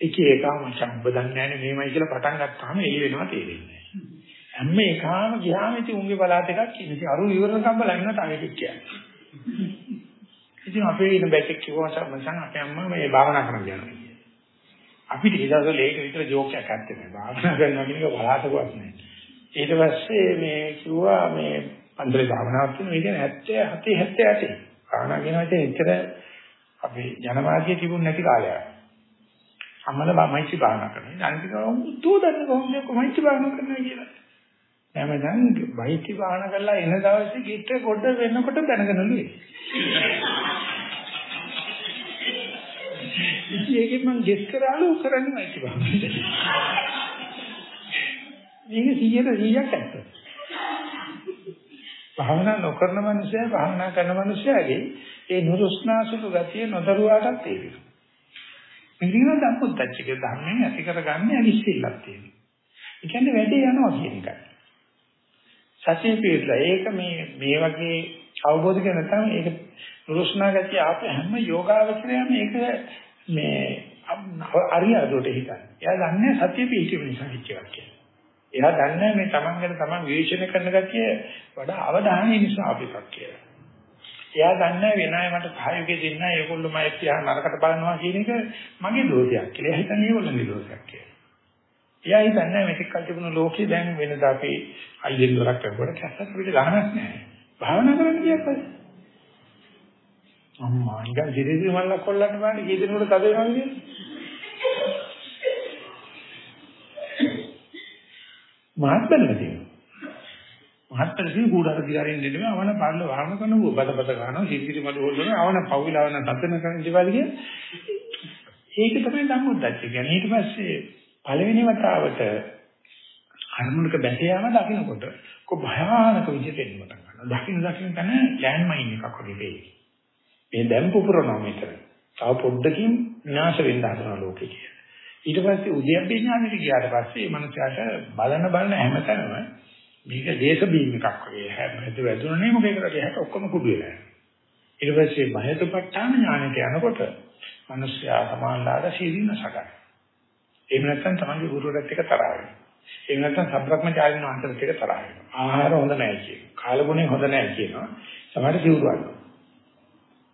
එක එක මචං ඔබ දන්නේ නැහැ මේමයි කියලා පටන් ගත්තාම එළි වෙනවා තේරෙන්නේ නැහැ. හැම එකම ගියාම ඉතින් උන්ගේ බලාට එකක් කියන්නේ. ඉතින් අරු ඉවරනකම් බලන්න තව එකක් කියන්නේ. ඉතින් අපේ ඉන්න බැච් එක කිව්වා මචං අපේ අම්මා මේ භාවනා කරන්න යනවා. අපිට ඒ දවස්වල ඒක විතර ජෝක් එකක් ඇත්තේ නෑ. භාවනා කරනවා කියන එක බලාතකුවත් නෑ. ඊට පස්සේ මේ කිව්වා මේ පන්සලේ භාවනාවක් තියෙනවා. ඒ කියන්නේ 77 78. භාවනා කියන වචනේ එච්චර අපි ජනමාධ්‍ය තිබුණ නැති කාලයක්. අම්මල මයිචි භාවනා කරනවා. අනිත් කවුරු දූ දන්නේ කොහොමද කොහොමද භාවනා කරනවා කියලා. එහෙනම් දැන් මයිචි භාවනා කරලා එන දවසේ කිට්ට පොඩ වෙනකොට දැනගෙනලු ඒ. ඉතින් ඒකෙන් මම ගෙස් කරාලු කරන්නේ මයිචි භාවනා. මේක 100ට 100ක් ඇත්ත. භාවනා නොකරන මනුස්සයා භාවනා කරන මනුස්සයාගේ ඒ නුරුස්නාසුළු ගතිය නොදරුවාටත් තේරෙනවා. පිළිවෙල දම්පුත්තච්චක ධර්මයෙන් ඇති කරගන්නේ අනිශ්චිල්ලක් තියෙනවා. ඒ කියන්නේ වැඩේ යනවා කියන එකයි. සතිය පිළිලා ඒක මේ මේ වගේ අවබෝධ කරගෙන තමයි ඒක නුරුස්නා ගතිය ආප හැම යෝගාවචරයම මේක මේ අරියදුවට හිතන්නේ. එයා දන්නේ සතිය පිළිච්ච නිසා කිච්චයක් කියලා. එයා දන්නේ මේ Taman ගැන Taman විශ්ලේෂණය කරන ගැතිය වඩා අවධානය නිසා අපිපක් කියලා. එයා දන්නේ වෙන අය මට සහයෝගය දෙන්න ඒගොල්ලෝ මම එක්තියා නරකට බලනවා කියන එක මගේ දෝෂයක් කියලා. එයා හිතන්නේ ඒගොල්ලන්ගේ දෝෂයක් කියලා. එයා හිතන්නේ මේක කල් තිබුණු ලෝකේ දැන් වෙනදා අපි අයියෙන් දොරක් කරනකොට කැස්සක් අපිට ගහනක් නැහැ. භාවනා කරන්න කියපස්. අම්මා නිකන් දිරිදි මල්ලක් කොල්ලන්න බෑනේ කී දෙනෙකුට තද වෙනවා කියන්නේ. මහත්බලලා තියෙනවා. මහත්බල තියෙන කූඩාර දිගාරින් නෙමෙයි අවන පාරල වහන කරන බතපත ගන්නවා සිතිරි මඩ හොල්ලන අවන පවිලවන තතන කරන ඉතිවල කිය. ඒක තමයි ධම්මොද්දච්ච කියන්නේ. ඊට පස්සේ පළවෙනි වතාවට අරමුණක බැස යාම දකින්නකොට කො භයානක විදිහට එන්න පටන් ගන්නවා. දකින්න දකින්න තන ලෑන්ඩ් මයින් එකක් වගේ වෙයි. මේ දැන් පුපුරනවා මෙතන. තව පොඩ්ඩකින් විනාශ වෙන්න හදනවා ලෝකේ කියලා. ඊට පස්සේ උද්‍යප්පේ ඥානෙට ගියාට පස්සේ මේ මනුස්සයාට බලන බලන හැමතැනම මේක දේශ බීම් එකක් වගේ හැබැයි වැදුණනේ මොකේකට හැට ඔක්කොම කුඩු වෙලා ඊට පස්සේ බයතුපට්ඨාන ඥානයට යනකොට මිනිස්යා සමානලාද සීදීන සගයි එහෙම නැත්නම් තමන්ගේ ගුරුවරයාත් එක්ක තරහ වෙනවා. එහෙම නැත්නම් සබ්‍රක්‍මචාරින් වහන්සේත් එක්ක තරහ වෙනවා. ආහාර හොඳ නැහැ කියනවා කාලගුණේ හොඳ නැහැ කියනවා. සමහර සිවුරක්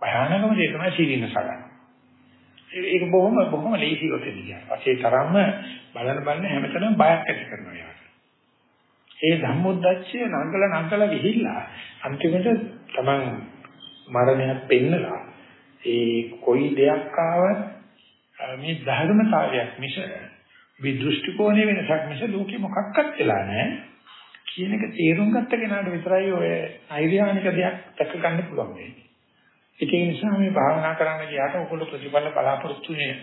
භයානකම දේ තමයි සීදීන සගයි ඒක බොහොම බොහොම ලේසි කොටද කියන්නේ. අපේ තරම්ම බලන බලන හැමතැනම බයක් ඇති කරනවා යාට. ඒ ධම්මොද්දච්චය නංගල නංගල ගිහිල්ලා අන්තිමට තමන් මරණයක් පෙන්නලා ඒ කොයි දෙයක් ආවත් මේ ධර්මතාවයක් මිස විදෘෂ්ටි කෝණේ වෙනසක් මිස ලෝකෙ මොකක්වත් වෙලා නැහැ කියන එක තේරුම් ගත්ත කෙනාට විතරයි ඔය නෛර්යානික දෙයක් දැක ගන්න පුළුවන් වෙන්නේ. ඒක නිසා මේ භාවනා කරන්න ගියාට ඔයගොල්ලෝ ප්‍රතිඵල බලාපොරොත්තු වෙන්නේ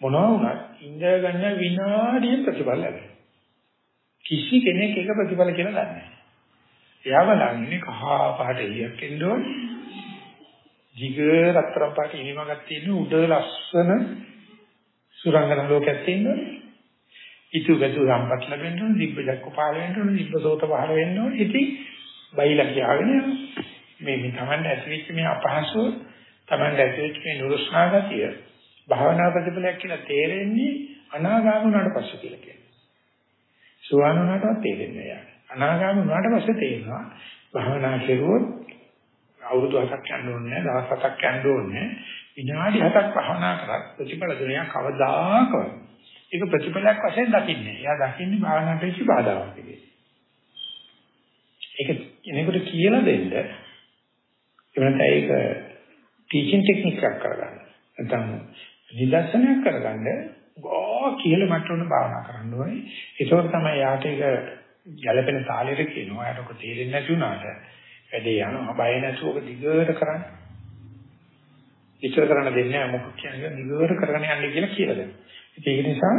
මොනවා වුණත් ඉඳ ගන්න විනාඩියෙන් ප්‍රතිඵල ලැබෙනවා. කිසි කෙනෙක් ඒක ප්‍රතිඵල කියලා දන්නේ නැහැ. එයා බලන්නේ කහා පාට එළියක් එන්න ඕනේ. දිග රත්තරන් පාට ඉනිමගක් තියෙන උඩ ලස්සන සුරංගන ලෝකයක් තියෙනවා. ඉතු ගතු සම්පත් ලැබෙන්න ඕනේ, දිබ්බ ජක්ක පාල වෙන්න ඕනේ, දිබ්බ සෝත පහල වෙන්න ඕනේ. ඉතින් බයිලා කියාගෙන යනවා. මේ මේ Taman ඇතිවෙච්ච මේ අපහසුව Taman ඇතිවෙච්ච මේ නුරුස්නා ගතිය භාවනා ප්‍රතිඵලයක් කියලා තේරෙන්නේ අනාගාමී වුණාට පස්සේ කියලා කියනවා. සුවාන වුණාටවත් තේරෙන්නේ නැහැ. අනාගාමී වුණාට පස්සේ තේරෙනවා භාවනා කෙරුවොත් අවුරුදු 7ක් යන්න ඕනේ නැහැ, දවස් 7ක් යන්න ඕනේ විනාඩි 7ක් භාවනා කරත් ප්‍රතිඵල දුනියා කවදාකවත් ඒක ප්‍රතිඵලයක් වශයෙන් දකින්නේ. එයා දකින්නේ භාවනාවට වෙච්ච බාධාවක් විදිහට. ඒක කෙනෙකුට කියලා දෙන්න එවනත ඒක ටීචින් ටෙක්නික් එකක් කරගන්න. නැත්නම් නිදර්ශනයක් කරගන්න ගෝ කියලා මට්ටමන භාවනා කරන්න ඕනේ. ඒකෝර තමයි යාට ඒක ගැළපෙන තාලෙට කියනවා. යාට ඔක තේරෙන්නේ නැති වුණාට වැඩේ යනවා. බය නැතුව ඔක දිගට කරන්න. ඉතර කරන්න දෙන්නේ නැහැ මොකක් කියන්නේ දිගට කරගෙන යන්න කියලා කියලා දෙනවා. ඒක නිසා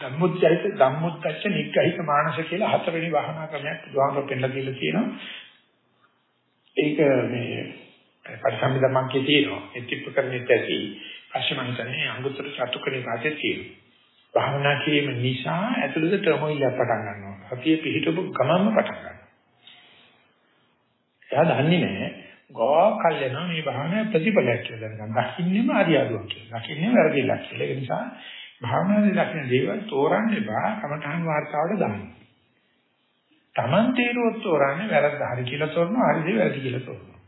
ධම්මොච්චයිත ධම්මොච්චච්ච නිග්ගහිත මානස කියලා හතරවෙනි වහනා ක්‍රමයක් බුදුහාමර පෙන්නලා දීලා තියෙනවා. ඒක මේ පරිසම්පද මංකේ තියෙනවා. ඒ තිප්ප කරන්නේ ඇති. පස්සේ මම හිතන්නේ අඟුතර චතුකරේ වාදේ තියෙනවා. භාවනා කිරීම නිසා ඇතුළත ටර්මොයිල් පටන් ගන්නවා. සතිය පිහිටපු ගමන්ම පටන් ගන්නවා. එයා දන්නේ නැහැ ගෝ කල්යන මේ භාවනා ප්‍රතිඵලයක් කියලා දැනගන්න. දකින්නෙම අරියාදුවක් කියලා. දකින්නේ වැරදිලක් කියලා. ඒ නිසා භාවනාවේ දකින්න දේවල් තෝරන්න එපා. කමඨාන් වාර්තාවට දාන්න. Taman තේරුවොත් තෝරන්නේ වැරද්ද හරි කියලා තෝරනවා හරි දේ වැරදි කියලා තෝරනවා.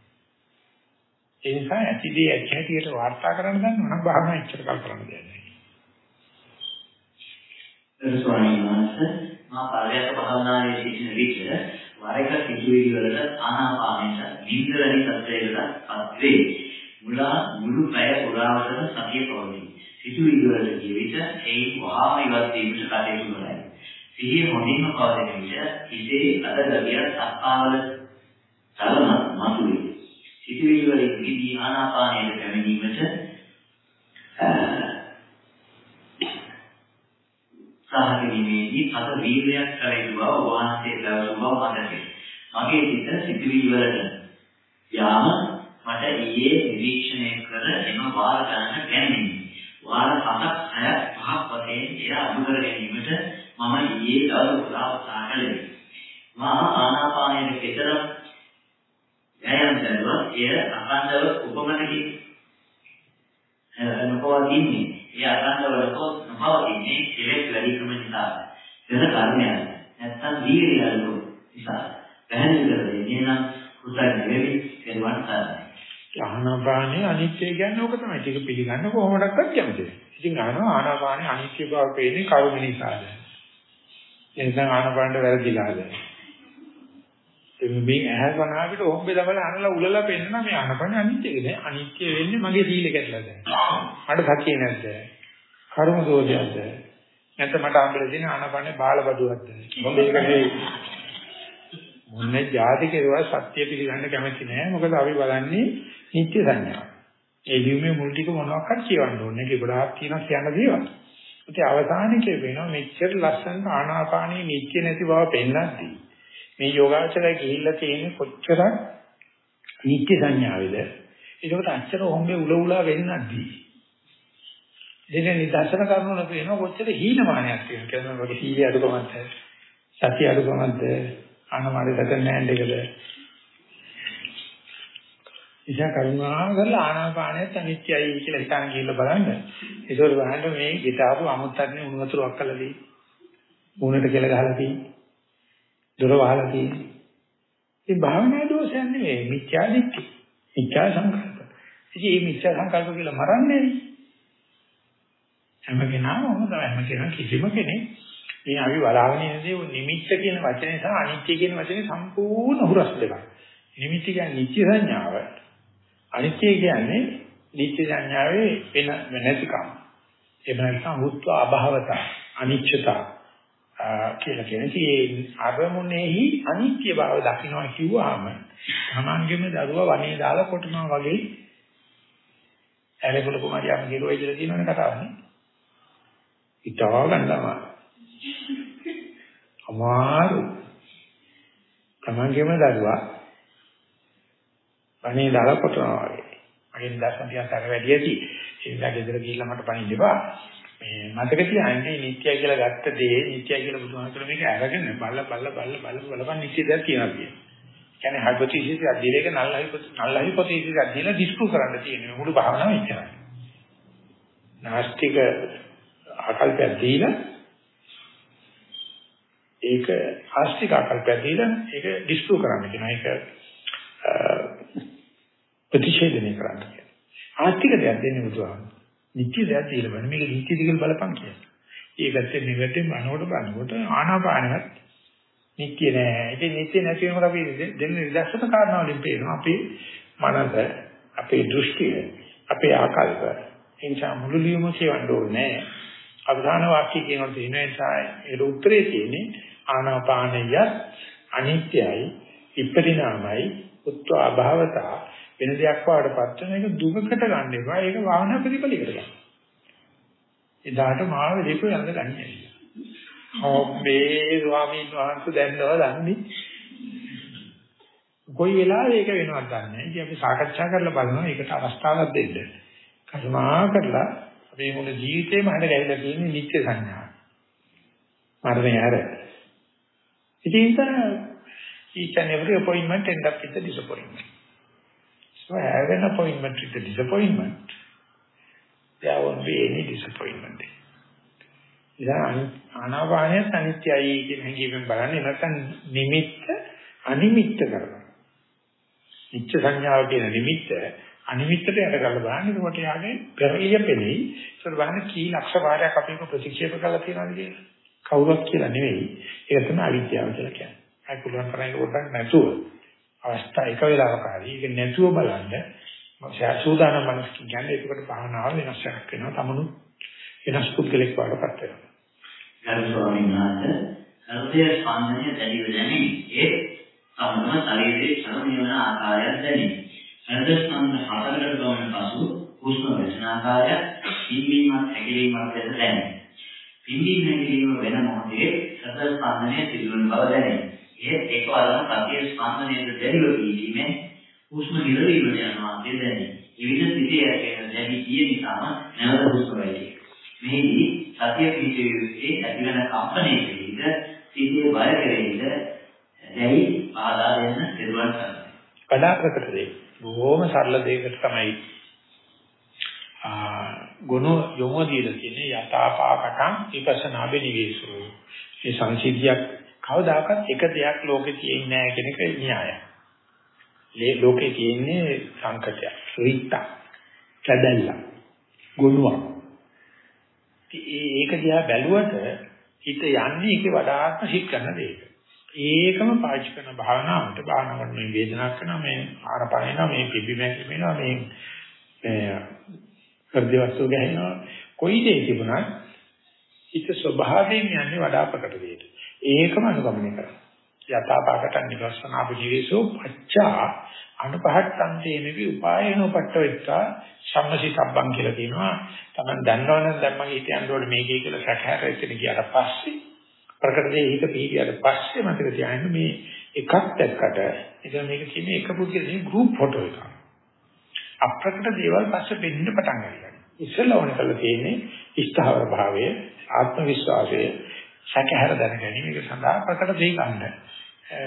ඒ නිසා ඇතිදී ඇති හැටියට වාර්තා කරන්න ගන්න නම් භාවනා ඉච්ඡර කල් කරන්න දෙන්නේ. ස්වාමීන් වහන්සේ මා පරයක භාවනාවේ සිටින විට වර එක සිතුවිලි වලට ආනාපානයට නින්දරණි තත්ත්වයකට පත් වේ. මුලා මුළු පැය පුරාවටම සතිය පවතී. සිතුවිලි වලට ගිය විට ඒ වහාම ඉවත් වීමට කටයුතු කරයි. සිහිය හොඳින්ම පවතින විට හිතේ අද ගවිය සක්කාවල චලන මතුවේ. සිතුවිලි වලින් නිදී ආනාපානයට පැමිණීමට සාහිරීමේදී පද වීර්යයක් කළ යුතු බව වහන්සේ දවසම මතකයි. මගේ සිත සිතුවිලි වලට යාම මට ඊයේ නිරීක්ෂණය කර එම වාර ගණන ගැනීම. වාර 7ක් 6ක් 5ක් වශයෙන් එය අඩු කර ගැනීමට මම ඊයේ දවල් පුරා උත්සාහ කළේ. මා ආනාපානයේ කෙතරම් වෑයම් කළා එය අකණ්ඩව උපමනකින් නොපවතින්නේ. ඒ අකණ්ඩව නොපවතින්නේ කෙලෙස් වැඩිකම නිසා. වෙන කාරණයක්. නැත්තම් දීර්ඝ යල්ලෝ නිසා. පැහැදිලි කර දෙන්නේ නම් උසස් නෙවෙයි කෙරුවන් කරන්නේ. ආනාපානේ අනිත්‍ය කියන්නේ ඕක තමයි. ඒක පිළිගන්න කොහොමඩක්වත් කැමති නැහැ. ඉතින් අහනවා ආනාපානේ අනිත්‍ය බව පේන්නේ කරුණ නිසාද? එනිසා ආනපානට වැරදිලාද? මේ ඇහැ කනාවිට ඔම්බේ දමලා අනලා උලලා පෙන්නන මේ ආනපාන අනිත්‍යද නෑ අනිත්‍ය වෙන්නේ මගේ සීල කැඩලා දැන්. මට සතිය නැද්ද? කර්ම දෝෂයක්ද? නැත්නම් මට අම්බල දෙන ආනපානේ බාලබදුවක්ද? මොකද ඒකේ මොන්නේ જાති කෙරුවා සත්‍ය පිළිගන්න කැමති නෑ මොකද අපි බලන්නේ නිත්‍ය සංඥා. ඒ ලියුමේ මුල් ටික මොනවක්වත් කියවන්න ඕනේ. ඒක ගොඩාක් තියෙනවා කියන්න දේවල්. ඉතින් අවසානයේ වෙනවා මෙච්චර ලස්සන ආනාපානී නිත්‍ය නැති බව පෙන්නද්දී මේ යෝගාචරය ගිහිල්ලා තියෙන කොච්චර නිත්‍ය සංඥාවේද? ඒකට අච්චර හොම්බේ උල උලා වෙන්නද්දී. දෙන නිදර්ශන කරනොත් වෙනවා කොච්චර හීනමානයක් තියෙනවා කියනවා වගේ සීලේ අඩුකමක් සතිය අනුකමද ආනමාරේ සැකන් නෑන්ඩ් එකද ඉතින් කරුණා කරලා ආනාපානයත් අනිත්‍යයි කියලා හිතාන කියලා බලන්න. ඒකෝර බලන්න මේ ගිතාපු අමුත්තන්නේ උණු වතුරක් කළා දී. මූණට කියලා ගහලා තියෙන්නේ. දොර වහලා තියෙන්නේ. ඒ භාවනා දෝෂයක් නෙවෙයි මිත්‍යා දිට්ඨි. මිත්‍යා සංකල්ප. ඉතින් මේ මිත්‍යා සංකල්ප කියලා මරන්නේ හැම කෙනාම මොකද හැම කෙනා කිසිම කෙනෙක් මේ අපි බලාගෙන ඉන්නේ නිමිත්ත කියන වචනේ සහ අනිත්‍ය කියන වචනේ සම්පූර්ණ හුරස් දෙකක්. නිමිත්ත කියන්නේ නිත්‍ය සංඥාව. අනිත්‍ය කියන්නේ නිත්‍ය සංඥාවේ වෙන වෙනස්කම්. ඒ නැත්නම් හුත්ව අභවත අනිච්චතා කියලා කියන ඉතින් අරමුණෙහි අනිත්‍ය බව දකින්නවා කිව්වහම තමන්ගෙම දරුවා වනේ දාලා කොටනවා වගේ ඇලෙපොළ කුමාරියම ගිරුවයි කියලා තියෙනවනේ කතාවනේ. ඉතාව ගන්නවා. අමාරු. තමන්ගෙම දරුවා වනේ දාලා කොටනවා වගේ. මගේ දර්ශන ටිකක් අර වැඩි ඇති. ඒ නිසා ගෙදර ගිහිල්ලා මට පණින්න එපා. මේ මතක තියාගන්න නිත්‍යයි කියලා ගත්ත දේ නිත්‍යයි කියලා බුදුහාමුදුරුවෝ මේක අරගෙන බල්ල බල්ල බල්ල බල්ල බලපන් නිත්‍ය දෙයක් කියනවා කියන්නේ. කියන්නේ හයිපොතීසිස් එකක් දීලා ඒක නල් හයිපොතීසිස් නල් හයිපොතීසිස් එකක් දීලා ඩිස්ප්‍රූව් කරන්න තියෙනවා. මුළු භාවනාව ඉච්චරයි. නාස්තික ආකල්පයක් දීලා ඒක ආස්තික ආකල්පයක් දීලා ඒක ඩිස්ප්‍රූව් කරන්න කියනවා. ඒක ප්‍රතිෂේධනය කරන්න කියනවා. ආස්තික දෙයක් දෙන්නේ බුදුහාමුදුරුවෝ. නිත්‍ය දෙයක් දීලා බලන්න මේක නිත්‍යද කියලා බලපන් කියලා. ඒ පැත්තේ මෙවැටේ මනෝට බලනකොට ආනාපානවත් නිත්‍ය නෑ. ඉතින් නිත්‍ය නැති වෙනකොට අපි දෙන්න නිදර්ශන කාරණා වලින් පේනවා අපේ මනස, අපේ දෘෂ්ටිය, අපේ ආකල්ප. ඒ නිසා මුළු ලියුම කියවන්න ඕනේ නෑ. අවධාන වාක්‍ය කියනකොට තියෙන නිසා ඒ උත්තරේ තියෙන්නේ ආනාපානය අනිත්‍යයි, විපරිණාමයි, උත්ව අභාවතා වෙන දෙයක් වඩපත් වෙන එක දුකකට ගන්න එපා. ඒක වාහන ප්‍රතිපලයකට ගන්න. එදාට මාව දෙකෝ යන්න ගන්නේ. ඔබේ ස්වාමීන් වහන්සේ දැන්නව දන්නේ. කොයි වෙලාවෙ ඒක වෙනවද දන්නේ නැහැ. ඉතින් අපි සාකච්ඡා කරලා බලනවා ඒකට අවස්ථාවක් දෙන්න. කර්මා කරලා අපේ මුළු ජීවිතේම හඳ ගැවිලා තියෙන නිත්‍ය සංඥා. මරණය හැර. ඉතින් each and every appointment end up with a disappointment. So have an appointment with a disappointment. There won't be any disappointment. ඉතින් ආනාපානය අනිත්‍යයි කියන හැඟීමෙන් බලන්නේ නැත්නම් නිමිත්ත අනිමිත්ත කරනවා. නිත්‍ය සංඥාව කියන නිමිත්ත අනිමිත්තට යට කරලා බලන්න එතකොට යාගේ පෙරලිය පෙළෙයි. ඒකට බලන්න කී ලක්ෂ වාරයක් අපි ප්‍රතික්ෂේප කරලා තියෙනවද කියලා. කවුරුත් කියලා නෙවෙයි. ඒක තමයි අවිද්‍යාව කියලා කියන්නේ. අය පුළුවන් තරම් පොඩ්ඩක් නැතුව අවස්ථා එක වෙලාවක හරි ඒක නැතුව බලන්න සූදානම් මනස කියන්නේ ඒකට භාවනාව වෙනස්යක් වෙනවා. තමනු වෙනස් පුද්ගලෙක් වඩපත් වෙනවා. ගරු ස්වාමීන් වහන්සේ හෘදය ස්පන්දනය දැඩිව දැනේ. ඒ සමගම ශරීරයේ චලනය වන ආකාරයක් දැනේ. හෘද ස්පන්දන හතරකට ගමන පසු හුස්ම වැටෙන ආකාරය පිම්බීමත් හැකිලීමත් ලෙස දැනේ. පිම්බීම හැකිලීම වෙන මොහොතේ හෘද ස්පන්දනය සිදුවන බව දැනේ. ඒ එක්වරම සතිය ස්පන්දනයේ දැඩිව වීමෙන් හුස්ම නිරවීමට යනවා දැනේ. විවිධ සිතේ ඇතිවන දැඩි කිය නිසාම නැවත හුස්ම වැටේ. මෙහිදී සතිය පිටුවේ ඇතිවන කම්පනයේද සිහිය බය කෙරෙහිද දැයි ආදා දෙන්න සිදුවන් කරනවා. වඩා ප්‍රකට දෙයක්. බොහොම සරල දෙයකට තමයි ආ ගුණ යොමු දීලා තියෙන්නේ යථාපාකටං විපස්සනා බෙනිවේසු. මේ සංසිද්ධියක් කවදාකවත් එක දෙයක් ලෝකේ තියෙන්නේ නැහැ කියන එක න්‍යායයි. ලෝකේ තියෙන්නේ සංකතයක්, රිත්ත, කැදැල්ල, ගුණයක්. ඒක දිහා බැලුවට හිත යන්නේ ඒකේ වඩාත්ම හිත කරන දෙයක. ඒකම පාවිච්චි කරන භාවනාවට භාවනා කරන මේ වේදනාවක් කරනවා මේ ආරපණයනවා මේ පිබිමැක් වෙනවා මේ මේ හෘද වස්තු ගහනවා කොයි දෙයක් තිබුණත් හිත ස්වභාවයෙන් යන්නේ වඩා ප්‍රකට දෙයට. ඒකම අනුගමනය කරනවා. යථාපාකට නිවස්සනා පිළිවිසෝ පච්චා අනුපහත්තන්තේ නෙවි උපායනෝ පට්ඨවෙත්තා සම්මසිතබ්බන් කියලා කියනවා. Taman දන්නවනම් දැන් මගේ හිත යන්න ඕනේ මේකේ කියලා සැකහැර එතන ගියාට පස්සේ ප්‍රකට දේ හිත පිළිගියාට පස්සේ මතක තියාගන්න මේ එකක් දැක්කට එතන මේක කියන්නේ එක පුද්ගලගේ ගෲප් ෆොටෝ එකක්. අප්‍රකට දේවල් පස්සේ වෙන්න පටන් ගන්නවා. ඉස්සෙල්ලා ඕන කරලා තියෙන්නේ ස්ථාවර භාවය, ආත්ම විශ්වාසය, සැකහැර දැන ගැනීම සඳහා ප්‍රකට දෙයක් ගන්න.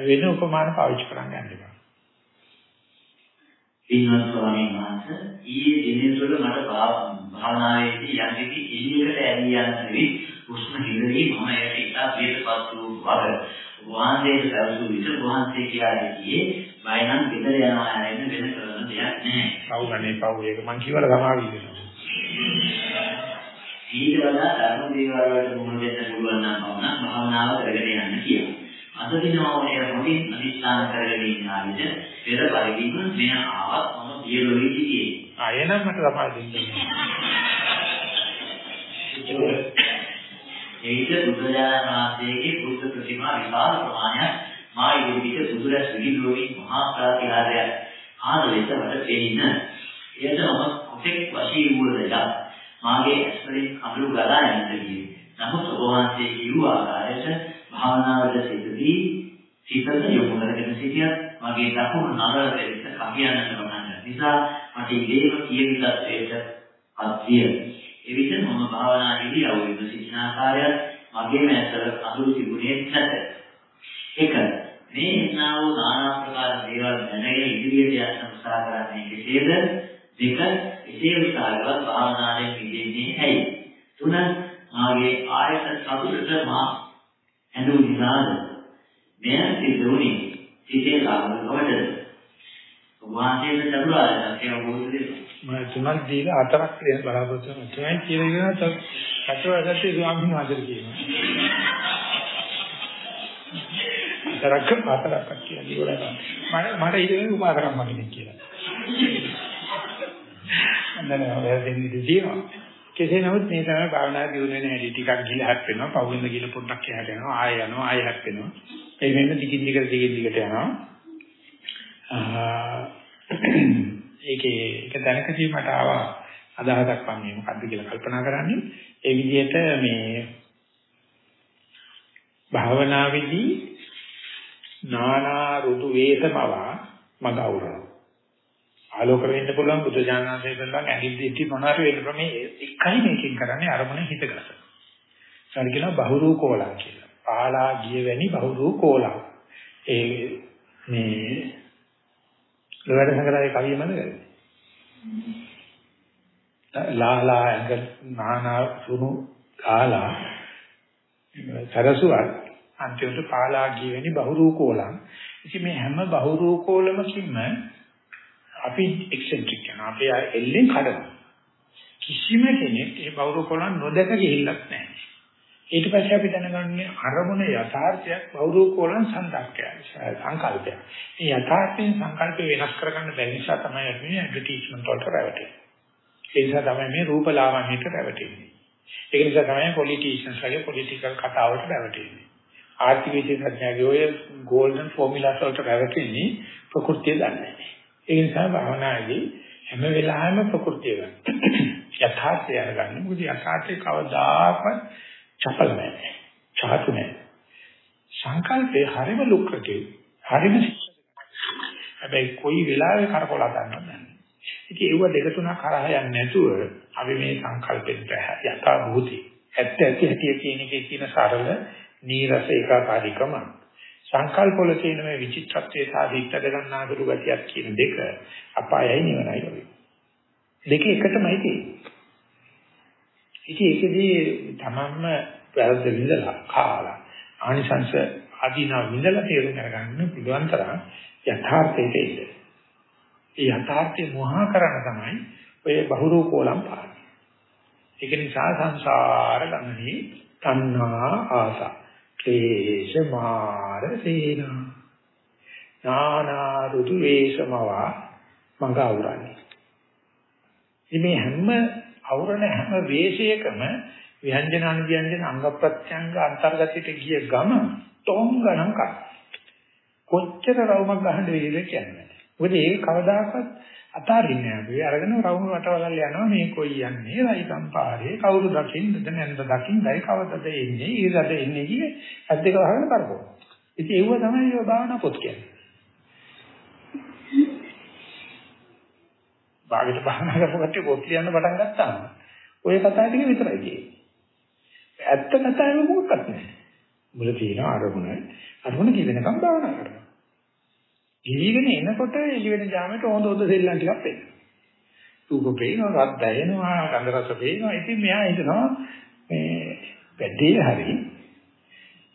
වෙන උපමාන පාවිච්චි කරන්න යන්න එපා. ඉන්වත් ස්වාමීන් වහන්සේ ඊයේ දිනේ තුළ මට භාවනාවේදී යම්කිසි ඉල්ලයකට ඇදී යන නෙවෙයි උෂ්ම හිඳදී මම ඒකට ඉතා පිටපත් වූ වග වහන්සේට සැලසූ විට වහන්සේ කියලා දෙන්නේ බය නම් පිටර යනවා හැරෙන්න වෙන කරන දෙයක් නැහැ. පව් ගන්නේ පව් ඒක මං කියවල සමාවි වෙනවා. ඊට වඩා ධර්ම දේවල් වලට මුහුණ දෙන්න පුළුවන් නම් පමණක් භාවනාව කරගෙන යන්න කියනවා. අද දිනවෝනේ මොටින් අනිස්ථාන කරගෙන ඉන්න ආවිද පෙර පරිදිම මෙය ආවත් මම පියලොවි සිටියේ. ආයෙනම් මට තමයි දෙන්නේ. එවිට බුදුරජාණන් වහන්සේගේ බුද්ධ ප්‍රතිමා විශාල ප්‍රමාණයක් මා ඉදිරියට සුදුරස් විහිළුවමින් මහා ප්‍රාතිහාර්යයක් ආදලෙස වට පෙනින එයද මම කොටෙක් වශී වූදයක් මාගේ ඇස්වලින් අඳුරු ගලා යන්නට ගියේ. නමුත් ඔබ වහන්සේ කියු ආකාරයට භාවනාවට සිටදී සිතද යොමු කරගෙන සිටියත් මගේ දකුණු නරල දෙවිත කපියන්නට වුණා. නිසා මට ඉලේම කියන තත්වයට අත්විය. එවිට මම භාවනා ඉරියව්වෙම සිටින ආකාරයත් මගේම ඇසල අඳුරු තිබුණේ නැත. එක මේ එන්නා වූ নানা ප්‍රකාර දේවල් දැනගෙන ඉදිරියට යන්න උත්සාහ කරන්නේ කෙසේද? දෙක එසේ උත්සාහවත් භාවනාවෙන් මිදෙන්නේ ඇයි? තුන මාගේ ආයත සතුටට මා ඇඳු නිසාද? මෙය සිද්ධ වුණේ සිතේ ලාභ නොවටද? වාසයේ චතුරාර්ය සත්‍ය අවබෝධ දෙනවා. මම තුනක් දීලා හතරක් දෙන්න බලාපොරොත්තු වෙනවා. තුනයි කියලා කියන චතුරාර්ය සත්‍ය ස්වාමීන් වහන්සේ කියනවා. හතරක් හතරක් කියලා ඉවරයි. මම මට ඉතින් උපාකරම් මගින් කියලා. අන්නනේ ඔය දෙන්නේ දෙනවා. කෙසේ නමුත් මේ තමයි භාවනා දියුණු වෙන හැටි ටිකක් ගිහලා හැප්පෙනවා. පවුවෙන්ද ගිහලා පොඩ්ඩක් එහාට යනවා. ආයෙ යනවා. ආයෙ හැප්පෙනවා. ඒ වෙන්න දිගින් දිගට දිගින් දිගට යනවා. ඒකේ ඒක දැනකදී මට ආවා අදහසක් වන්නේ මොකද්ද කියලා කල්පනා කරන්නේ. ඒ විදිහට මේ භාවනාවේදී නානා ඍතු වේසමව මග අවුරන. ආලෝක වෙන්න පුළුවන් බුදු දානන්සේ සඳහන් ඇහිද්දි ඉති මොනාර වෙන්න පුළුවන් මේ එකයි මේකෙන් කරන්නේ අරමුණ හිතගස. සල් කියනවා බහුරූ කෝලං කියලා. පාලා ගිය වැනි බහුරූ කෝලං. ඒ මේ ලෝවැඩ සංගරාවේ කවිය මතකද? ලාලා ඇඟ නානා සුණු කාලා සරසුවක් අන්තිමට පාලා ගිය වෙනි බහුරූ කෝලං. ඉතින් මේ හැම බහුරූ කෝලමකින්ම අපි එක්සෙන්ට්‍රික් යනවා. අපි එල්ලෙන් කඩනවා. කිසිම කෙනෙක් ඒ බෞරු කොලන් නොදක ගිහිල්ලක් නැහැ. ඊට පස්සේ අපි දැනගන්නේ අරමුණ යථාර්ථයක් බෞරු කොලන් සංකල්පයක් සංකල්පයක්. මේ යථාර්ථයෙන් සංකල්ප වෙනස් කරගන්න බැරි නිසා තමයි අපි මේ ඇඩ්වර්ටයිස්මන්ට් වලට රැවටෙන්නේ. ඒ නිසා තමයි මේ රූපලාවන්‍යයට රැවටෙන්නේ. ඒ නිසා තමයි පොලිටිෂියන්ස් වගේ පොලිටිකල් කතාවලට රැවටෙන්නේ. ආර්ථික විද්‍යාඥයෝ ඔය ගෝල්ඩන් ෆෝමියුලාස් වලට රැවටෙන්නේ ප්‍රകൃතිය දන්නේ නැහැ. ඒ නිසා භාවනාදී හැම වෙලාවෙම ප්‍රകൃතිය ගන්න. යථාර්ථය අරගන්න. මොකද යථාර්ථය කවදාකවත් චපල නැහැ. චාතු නැහැ. සංකල්පේ හරිම ලුක්‍රකේ. හරිම හැබැයි කොයි වෙලාවෙ කරකොල ගන්නවද නැහැ. ඉතින් ඒව දෙක තුනක් කරා යන්නේ නැතුව අපි මේ සංකල්පෙට යථා භූති ඇත්ත ඇති හැටි කියන එකේ කියන සරල නීරස ඒකාකාරීකම සංකල්ප වල තියෙන මේ විචිත්‍රත්වයේ සාධිත්‍යද ගන්නාසුළු ගතියක් කියන දෙක අපායයි නිවනයි වගේ. දෙක එකටමයි තියෙන්නේ. ඉතින් ඒකදී තමන්ම වැරද්ද විඳලා කාලා ආනිසංශ අදීනා විඳලා තේරුම් අරගන්න පුළුවන් තරම් යථාර්ථයට එන්න. ඒ යථාර්ථය මොහා කරන තමයි ඔය බහුරූ කෝලම් පාන්නේ. ඒක නිසා සංසාර ගමනේ තණ්හා ආසා ක්ලේශ මාර සේනා නානා රුතු වේශමවා මඟ අවරන්නේ. මේ හැම අවරණ හැම වේශයකම ව්‍යංජන අනුව්‍යංජන අංග ප්‍රත්‍යංග අන්තර්ගතයට ගිය ගම තොම් ගණන් කර. කොච්චර රවුමක් ගහන්න වේද කියන්නේ. මොකද ඒක කවදාකවත් අතාරින්නේ නැහැ. අපි අරගෙන රවුම වටවලල් යනවා මේ කොයි යන්නේ රයි සම්පාරේ කවුරු දකින්නද නැන්ද දකින්නයි කවදද එන්නේ ඊළඟට එන්නේ කියේ අත් දෙක වහගෙන කරකෝ. ඉතින් ඒව තමයි ඔය භාවනා පොත් කියන්නේ. භාගයට භාවනා කරපුවට පොත් ලියන්න පටන් ගත්තාම ඔය කතා ටික විතරයි කියන්නේ. ඇත්ත කතාවේ මොකක්වත් නැහැ. මුල තියෙන අරමුණ අරමුණ කිවෙනකම් භාවනා කරනවා. ගිහිගෙන එනකොට එළි වෙන ජාමයට හොඳ හොඳ සෙල්ලම් ටිකක් එන්න. රූප පේනවා, රත් දැනෙනවා, ගන්ධ රස පේනවා. ඉතින් මෙයා හිතනවා මේ වැඩේ හරි.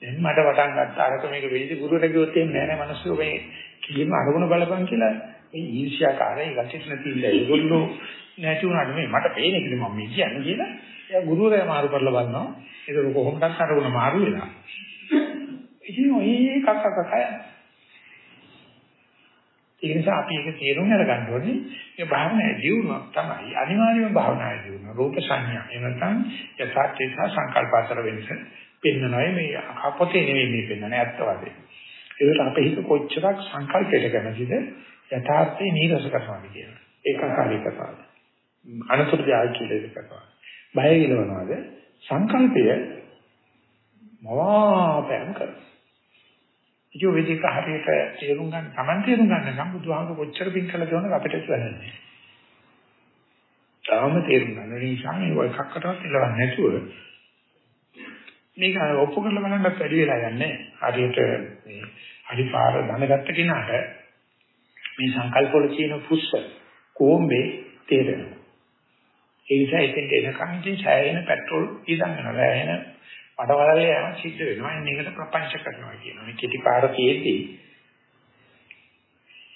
දැන් මට වටන් ගත්ත. අරක මේක වෙයිද? ගුරුවරට කිව්වොත් එහෙම නෑ නෑ මිනිස්සු මේ කිලිම අරමුණ බලපන් කියලා මේ ඊර්ෂ්‍යාකාරයි ගැටෙත් නැති ඉල්ල ඒගොල්ලෝ නැති වුණාට මේ මට පේන එක මම මේ කියන්නේ කියලා. එයා ගුරුවරයා මාරු කරලා බලනවා. ඒක කොහොමද අරමුණ මාරු වෙලා. ඉතින් ඔය කක්ක කක්ක ඒ නිසා අපි ඒක තේරුම් අරගන්න ඕනේ. මේ භාවනාවේ දියුණුවක් තමයි අනිවාර්යයෙන්ම භාවනාවේ දියුණුව රූප සංඥා එහෙම නැත්නම් යථාර්ථය සහ සංකල්ප අතර වෙනස පෙන්නනයි මේ අපොතේ නෙවෙයි මේ පෙන්නන්නේ ඇත්ත වශයෙන් ඒකට අපේ හිත කොච්චරක් සංකල්පයට කැමතිද? යථාර්ථය නීරස කරනවාද කියලා. ඒකාකාරීකතාව අනතුරු ජායි කියලා එකනවා බය ඉලවනවාද සංකල්පය මවාපෑම් කරනවා. ඉතින් ඔය දෙක හරියට තේරුම් ගන්න Taman තේරුම් ගන්න නම් බුදුහාමුදුර කොච්චර පින් කළද කියන අපිට වැරදි. තාම තේරුම් ගන්න නිසා මේ එකක්කටවත් ඉලවන්නේ නැතුව මේක ඔප්පු කරලා බලන්නත් වැඩි වෙලා යන්නේ. හරියට මේ හරි පාර දැනගත්ත කෙනාට මේ සංකල්ප වල තියෙන පුස්ස කොම්බේ තේරෙනවා. ඒ නිසා එතෙන්ට එනකන් ඉතින් සෑහෙන පෙට්‍රල් ඉදන් වෙනවා. එන පටවලල්ල යන සිද්ධ වෙනවා. එන්න ඒකට ප්‍රපංච කරනවා කියනවා. මේ කෙටි පාර තියෙද්දි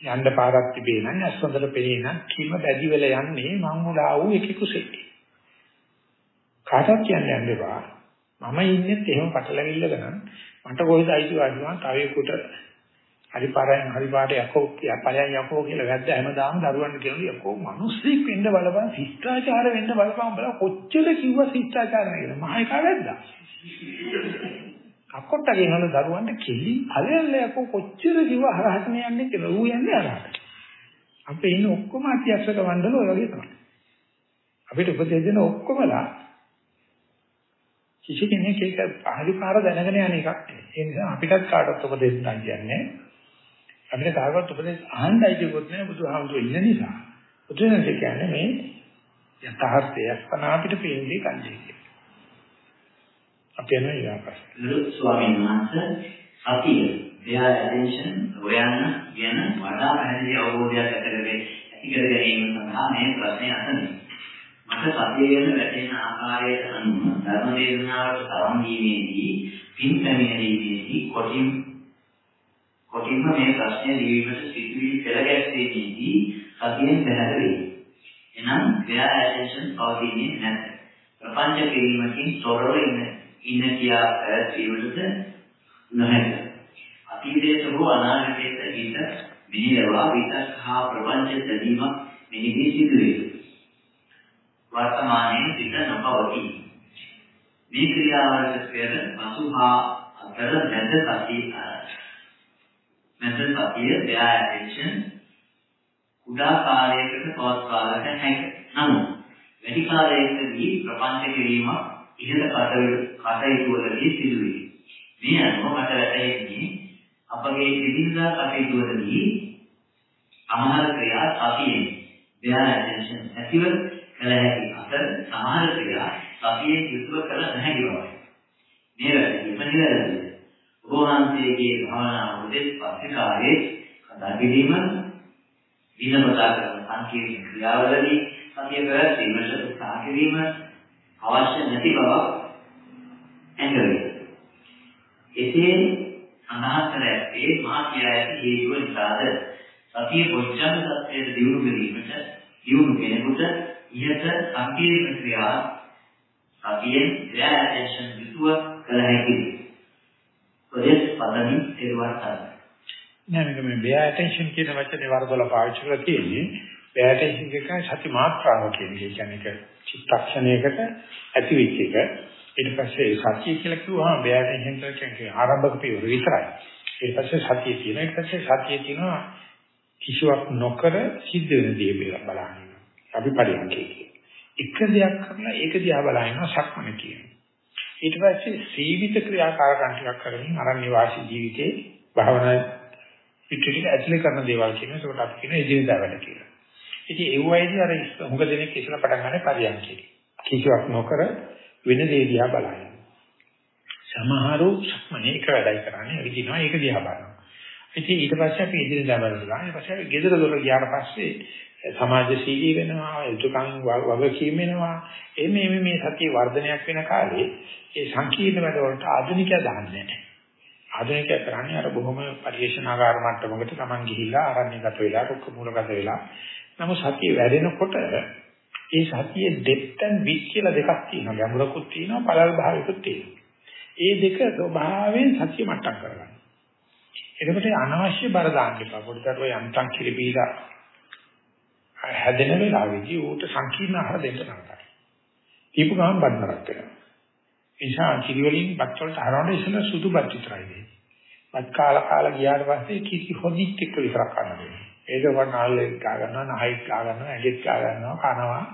යන්න පාරක් තිබේ නම් අස්වඳර පෙනේ නම් කිම බැදි වෙලා යන්නේ මං උලා වූ එකෙකුසේ. කාටවත් කියන්න යන්න එපා. මම ඉන්නේත් එහෙම පටලවිල්ලක නම් මට කොහෙද අයිතිවාසිකම් තව එකට හරි පාරෙන් හරි පාට යකෝ ඵලයන් යකෝ කියලා වැද්ද හැමදාම දරුවන්ට කියනවා යකෝ මිනිස්සෙක් වෙන්න බලපන් ශිෂ්ටාචාර වෙන්න බලපන් බල කොච්චර කිව්ව ශිෂ්ටාචාර නේද මහේ කාවැද්දා අක්කොට කියනවලු දරුවන්ට කෙලි ඵලයන් යකෝ කොච්චර කිව්ව හරහට යන්නේ කියලා ඌ යන්නේ හරහට අපේ ඉන්න ඔක්කොම අධ්‍යක්ෂක මණ්ඩල ඔය වගේ තමයි. අපිට උපදෙස් දෙන ඔක්කොමලා කිසි කෙනෙක් ඒක පහළි පාර දැනගෙන යන එකක් නෙවෙයි. ඒ නිසා අපිටත් කාටවත් උපදෙස් ගන්න කියන්නේ අපිට කාටවත් උපදෙස් අහන්නයි කියොත් නේ බුදුහාමුදුරු ඉන්න නිසා. බුදුරජාණන් කියන්නේ මේ යථාර්ථය අස්පන අපිට පේන්නේ කන්නේ කියලා. අපි යන ඊළඟට. ස්වාමීන් වහන්සේ සතිය their attention හොයන්න කියන වඩා පැහැදිලි අවබෝධයක් ඇති කරගෙන ඇති කර ගැනීම සඳහා මේ ප්‍රශ්නේ අහන්නේ. මට සතිය ගැන වැටෙන ආකාරයට අනුව ධර්ම දේශනාවට තරම් දීමේදී පින් පැමිණීමේදී කොටින් කොටින්ම මේ ප්‍රශ්නය දීවීමට සිදුවී පෙළ ගැස්වීමේදී සතියෙන් පැහැදිලි වේ. එනම් their attention පවතින්නේ නැත. ප්‍රපංච කිරීමකින් තොරව ඉන්න ඉන්න කියා පැවැත්වීමටද නොහැක. අතීතයේ හෝ අනාගතයේ හිත මිනිරවා විතක් හා ප්‍රපංච තදීමක් මෙහිදී සිදුවේ. වර්තමානයේ සිත නොපවතී. මේ ක්‍රියාවලට පෙර පසුහා අතර නැද සතිය නැද සතිය their attention කුඩා කාලයකට පවත්වාගත හැකිය. නමුත් වැඩි කාලයකදී ප්‍රපංච කිරීම ඉහළ කටයුතු වලදී සිදුවේ. මේ අනුව මට වැටහෙන්නේ අපගේ ඉදිරියදා කටයුතු වලදී අමහර ක්‍රියා සතියේ their attention ඇතිව කළ හැකි අතර සමහර ක්‍රියා සතියේ යුතුව කළ නැහැ බවයි. මේ වැරදීම නිවැරදිද? ඔබ වහන්සේගේ භාවනා උදෙස් පස්සේ කාලේ කතා කිරීම දිනපතා කරන සංකීර්ණ ක්‍රියාවලදී සතිය පැවැත්වීමට උත්සාහ කිරීම අවශ්‍ය නැති බව ඇඟවේ. එසේ සඳහන් කර ඇත්තේ මා කියා ඇති හේතුව නිසාද සතිය පොච්චංග සත්‍යයට දියුණු කිරීමට දියුණු කෙනෙකුට ඉහත සංකීර්ණ ක්‍රියා සතියෙන් their attention යුතුව කළ හැකියි. ප්‍රදේශ පදමින් තේරුවන් ගන්න. නෑ මේක මේ bear attention කියන වචනේ වරදොල පාවිච්චි කරලා තියෙන්නේ bear attention එකයි සති මාත්‍රාව කියන එක. කියන්නේ ඒක චිත්තක්ෂණයකට ඇති වෙච්ච එක. ඊට පස්සේ සතිය කියලා කිව්වහම bear attention කියන්නේ ආරම්භක පියවර විතරයි. ඊට පස්සේ සතිය තියෙනවා. ඊට පස්සේ සතිය තියෙනවා කිසිවක් නොකර සිද්ධ වෙන දේ බලන්න. අපි පරිණකේ එක දෙයක් කරලා ඒක දිහා බලනවා සක්මන කියනවා. ඊට පස්සේ සීමිත ක්‍රියාකාරකම් ටිකක් කරමින් අරණ්‍ය වාසී ජීවිතේ භාවනා පිටිට ඇතුලේ කරන දේවල් කියනවා. ඒකට අපි කියන එදිනදා වැඩ කියලා. ඉතින් ඒ වයිදී අර හුඟ දෙනෙක් ඉස්සලා පටන් ගන්න පරියන්කේ. කිසිවක් නොකර වෙන දේ දිහා බලනවා. සමහරු සක්මනේ එක වැඩයි කරන්නේ විදිනවා ඒක දිහා බලනවා. ඉතින් ඊට පස්සේ අපි ඉදිරියට බලනවා. ඊට පස්සේ අපි ගෙදර දොර ගියාට පස්සේ සමාජශීලී වෙනවා, යුතුයකම් වගකීම් වෙනවා. එමේ මේ මේ සතිය වර්ධනයක් වෙන කාලේ ඒ සංකීර්ණ වැඩවලට ආධුනිකය දාන්නේ නැහැ. ආධුනිකය කරන්නේ අර බොහොම පරිශනාකාර මට්ටමකට Taman ගිහිල්ලා ආරණ්‍යගත වෙලා, රුක්ක මූලගත වෙලා. නමුත් සතිය වැඩෙනකොට ඒ සතියේ depth and width කියලා දෙකක් තියෙනවා. ගැඹුරකුත් තියෙනවා, පළල් භාවිකුත් තියෙනවා. ඒ දෙක ස්වභාවයෙන් සතිය මට්ටම් කරගන්න. එතකොට අනවශ්‍ය බර දාන්න එපා. පොඩ්ඩක් ඔය යන්තම් කිරිබීලා හැදෙන වෙලාවෙදී ඌට සංකීර්ණ ආහාර දෙන්න නරකයි. දීපු ගමන් බඩනරක් වෙනවා. ඒ නිසා කිරි වලින් බත් වලට හරවන්න ඉස්සෙල්ලා සුදු බත් විතරයි දෙන්නේ. බත් කාලා කාලා ගියාට පස්සේ කිසි හොදිත් එක්ක විතරක් කන්න දෙන්නේ. ඒක වනාලේ ගා ගන්නවා, නහයිත් ගා ගන්නවා, ඇඟෙත් ගා ගන්නවා, කනවා.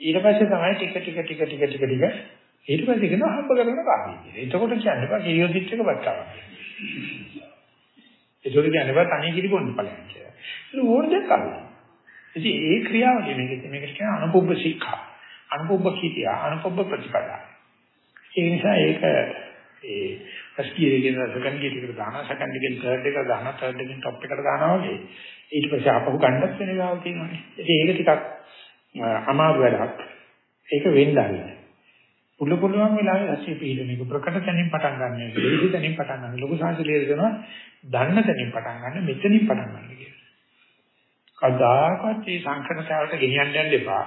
ඊට පස්සේ තමයි ටික ටික ටික ටික ටික ටික ඊට පස්සේ කියනවා හම්බ කරගෙන කාපි කියලා. එතකොට කියන්නේ බා කිරියොදිත් එක බත් කනවා. ඒකට කියන්නේ බා තනි කිරි බොන්න ඵලයන් කියලා. ඒක ඕන දෙයක් කරනවා. ඉතින් ඒ ක්‍රියාවලිය මේක මේකට කියන අනුපොබ්බ ශික්ෂා. අනුපොබ්බ කීතිය, අනුපොබ්බ ප්‍රතිපදා. ඒ නිසා ඒක ඒ ෆස්ට් ගියර් එකේ ඉඳලා සෙකන්ඩ් ගියර් එකට දානවා, සෙකන්ඩ් එකෙන් තර්ඩ් එකට දානවා, තර්ඩ් එකෙන් টොප් එකට දානවා වගේ. ඊට පස්සේ ආපහු ගන්නත් වෙන ගාව තියෙනවානේ. ඉතින් ඒක ටිකක් අමාරු වැඩක්. ඒක වෙන්න ආරින්න. පුළු පුළුවන් වෙලාවෙ රසය පිළිද මේක ප්‍රකට තැනින් පටන් ගන්න එක. ලේසි තැනින් පටන් ගන්න. ලොකු සංසලයේ දෙනවා දන්න තැනින් පටන් ගන්න, මෙතනින් පටන් ගන්න කියලා. කවදාකවත් මේ සංකරණතාවට ගෙනියන්න යන්න එපා.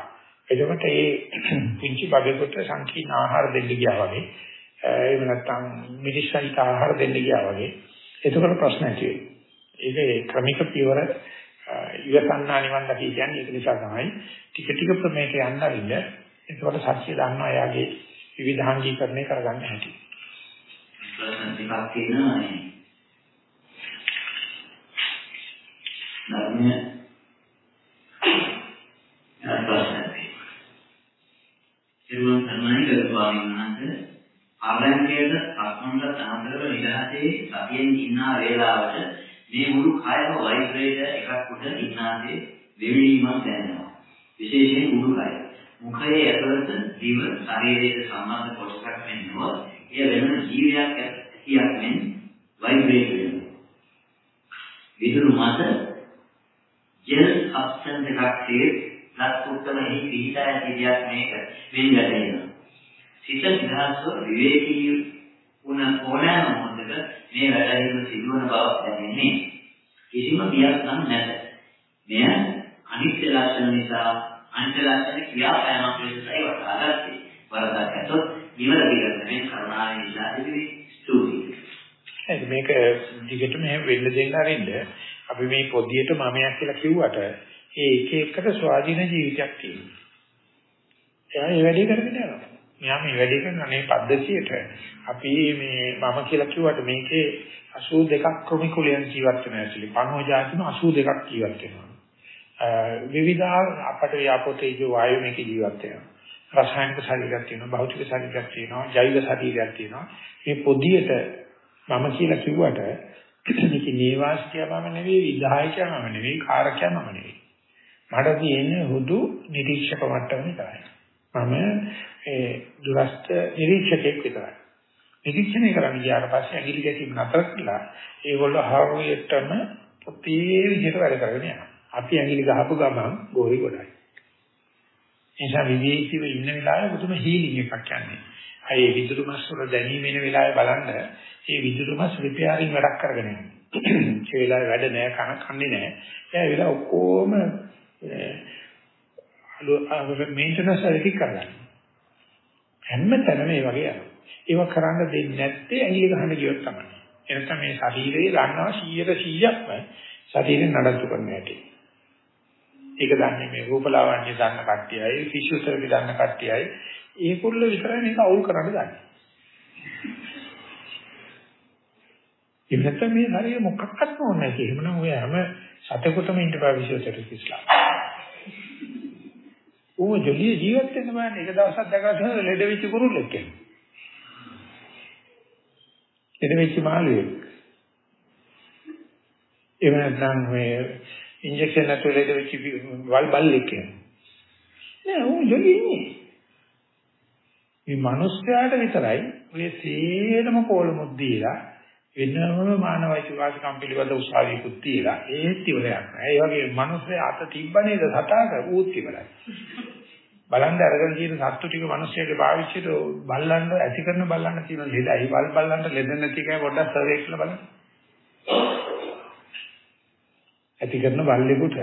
එතකොට මේ පුංචි බබෙකුට සංකීර්ණ ආහාර දෙන්න ගියා වගේ එහෙම නැත්නම් මිනිස්සයිත ආහාර දෙන්න ගියා වගේ එතකොට ප්‍රශ්න ඇති වෙනවා. ඒක ක්‍රමික පියවර ඉවසන්නා නිවන් දකි කියන්නේ ඒක නිසා තමයි ටික ටික ප්‍රමේයට යන්න අරින්න. එතකොට සත්‍ය දන්නවා එයාගේ විවිධාංගීකරණය කරගන්න හැටි. ප්‍රශ්න ටිකක් තියෙනවා නේ. ධර්මයේ සිරුවන් සම්මානි කරු ස්වාමීන් වහන්සේ ආරම්භයේද අස්මන්ට අනතරව නිදහසේ සතියෙන් ඉන්න වේලාවට මේ මුළු කයම වයිබ්‍රේටර් එකක් උඩ ඉන්නාසේ දෙවිලීමක් දැනෙනවා. විශේෂයෙන් උඩු කය. මුඛයේ ඇතුළත දිව ශරීරයේ සම්බන්ධ කොටසක් වෙනවා. එය වෙන ජීවියක් ඇතියක් මෙන් වයිබ්‍රේට් වෙනවා. විදුරු මත ජෙල් සබ්ස්ටන්ස් එකක් තියෙන්නේ ලත් උත්තමෙහි පිහිටා ඇති දෙයක් මේක වෙන්න ගැටෙනවා. සිත නිදහස්ව විවේකී වුණ ඕනෑම මොහොතක මේ වැඩහිම සිදුවන බව දැනෙන්නේ. කිසිම බියක් නම් නැත. මෙය අනිත්‍ය ලක්ෂණ නිසා අනිත්‍ය ලක්ෂණ ක්‍රියාපෑමක් ලෙසයි වටහාගත්තේ. වරදක් ඇතොත් නිවැරදි කරන්නේ කරුණාවෙන් ඉල්ලා ඉදිරි ස්තුතියි. මේක දිගට මෙහෙම වෙන්න දෙන්න අරින්න අපි මේ පොදියට මමයක් කියලා කිව්වට ඒ එක එකට ස්වාධීන ජීවිතයක් තියෙනවා. එයා මේ වැඩේ කරගෙන යනවා. මෙයා මේ වැඩේ කරන මේ පද්ධතියට අපි මේ මම කියලා කිව්වට මේකේ 82ක් ක්‍රමිකුලයන් ජීවත් වෙන ඇතුළේ පණෝ જાතින 82ක් ජීවත් වෙනවා. විවිධ අපට ව්‍යාපෘතේජෝ වායු මේකේ ජීවත් වෙනවා. රසායනික ශරීරයක් තියෙනවා, භෞතික ශරීරයක් තියෙනවා, ජෛව ශරීරයක් තියෙනවා. මේ පොදියට මම කියලා කිව්වට මේක නේවාසිකයම නෙවෙයි, විධායකයම නෙවෙයි, කාරකයම නෙවෙයි. මට තියෙන්නේ හුදු නිරීක්ෂක මට්ටම විතරයි. මම ඒ දුරස්ත නිරීක්ෂකෙක් විතරයි. නිරීක්ෂණය කරන්න ගියාට පස්සේ ඇඟිලි ගැටීම් නතර කළා. ඒගොල්ලෝ හරියටම පොතේ විදිහට වැඩ කරගෙන යනවා. අපි ඇඟිලි ගහපු ගමන් ගෝරි ගොඩයි. එනිසා විවේකීව ඉන්න වෙලාවේ මුතුම හීලින් එකක් යන්නේ. අය විදුරු මස් වල දැනීම වෙන වෙලාවේ බලන්න මේ විදුරු මස් රිපෙයාරින් වැඩක් කරගෙන යනවා. ඒ වෙලාවේ වැඩ නෑ කන කන්නේ නෑ. ඒ වෙලාව ඔක්කොම මේන්ටනන්ස් වැඩි කරගන්න. හැමතැනම මේ වගේ යනවා. ඒක කරන්න දෙන්නේ නැත්තේ ඇඟිලි ගහන්න ගියොත් තමයි. එනකම් මේ ශරීරය ගන්නවා 100%ක්ම ශරීරයෙන් නඩත්තු කරන්න ඇති. ඒක දන්නේ මේ රූපලාවන්‍ය දන්න කට්ටියයි, ෆිසියෝതെරපි දන්න කට්ටියයි. ඒගොල්ලෝ විතරයි මේක අවුල් කරන්න දන්නේ. ඒ නැත්නම් මේ ශරීරය මොකක්වත් ඕනේ නැහැ. එහෙමනම් ඔය හැම සතෙකුටම ඉන්න බෑ ෆිසියෝതെරපිස්ලා. ඌ ජොලිය ජීවත් වෙන්න බෑනේ. එක දවසක් දැකලා තියෙනවා ලෙඩ වෙච්ච කුරුල්ලෙක් කියලා. ලෙඩ වෙච්ච මාළුවෙක්. එහෙම නැත්නම් මේ ඉන්ජෙක්ෂන් නැතුව ලෙඩ වෙච්ච වල් බල්ලෙක් කියලා. නෑ ඌ ජොලිය ඉන්නේ. මේ මිනිස්යාට විතරයි ඔය සේරම කොලමුත් දීලා වෙනම මානවයිකවාදිකම් පිළිබඳ උසාවියකුත් තියලා ඒත් ඉවරයක් නෑ. ඒ වගේ මිනිස්සේ අත තිබ්බනේද සතාක ඌත් ඉවරයි. බලන්න අරගෙන තියෙන සත්තු ටික මිනිස්සෙගේ භාවිෂයට බල්ලන්න ඇති කරන බල්ලන්න තියෙන ලෙඩයි. බල් බල්ලන්න ලෙඩ නැති එකයි පොඩ්ඩක් සර්වේ කරලා බලන්න. ඇති කරන බල්ලෙකුට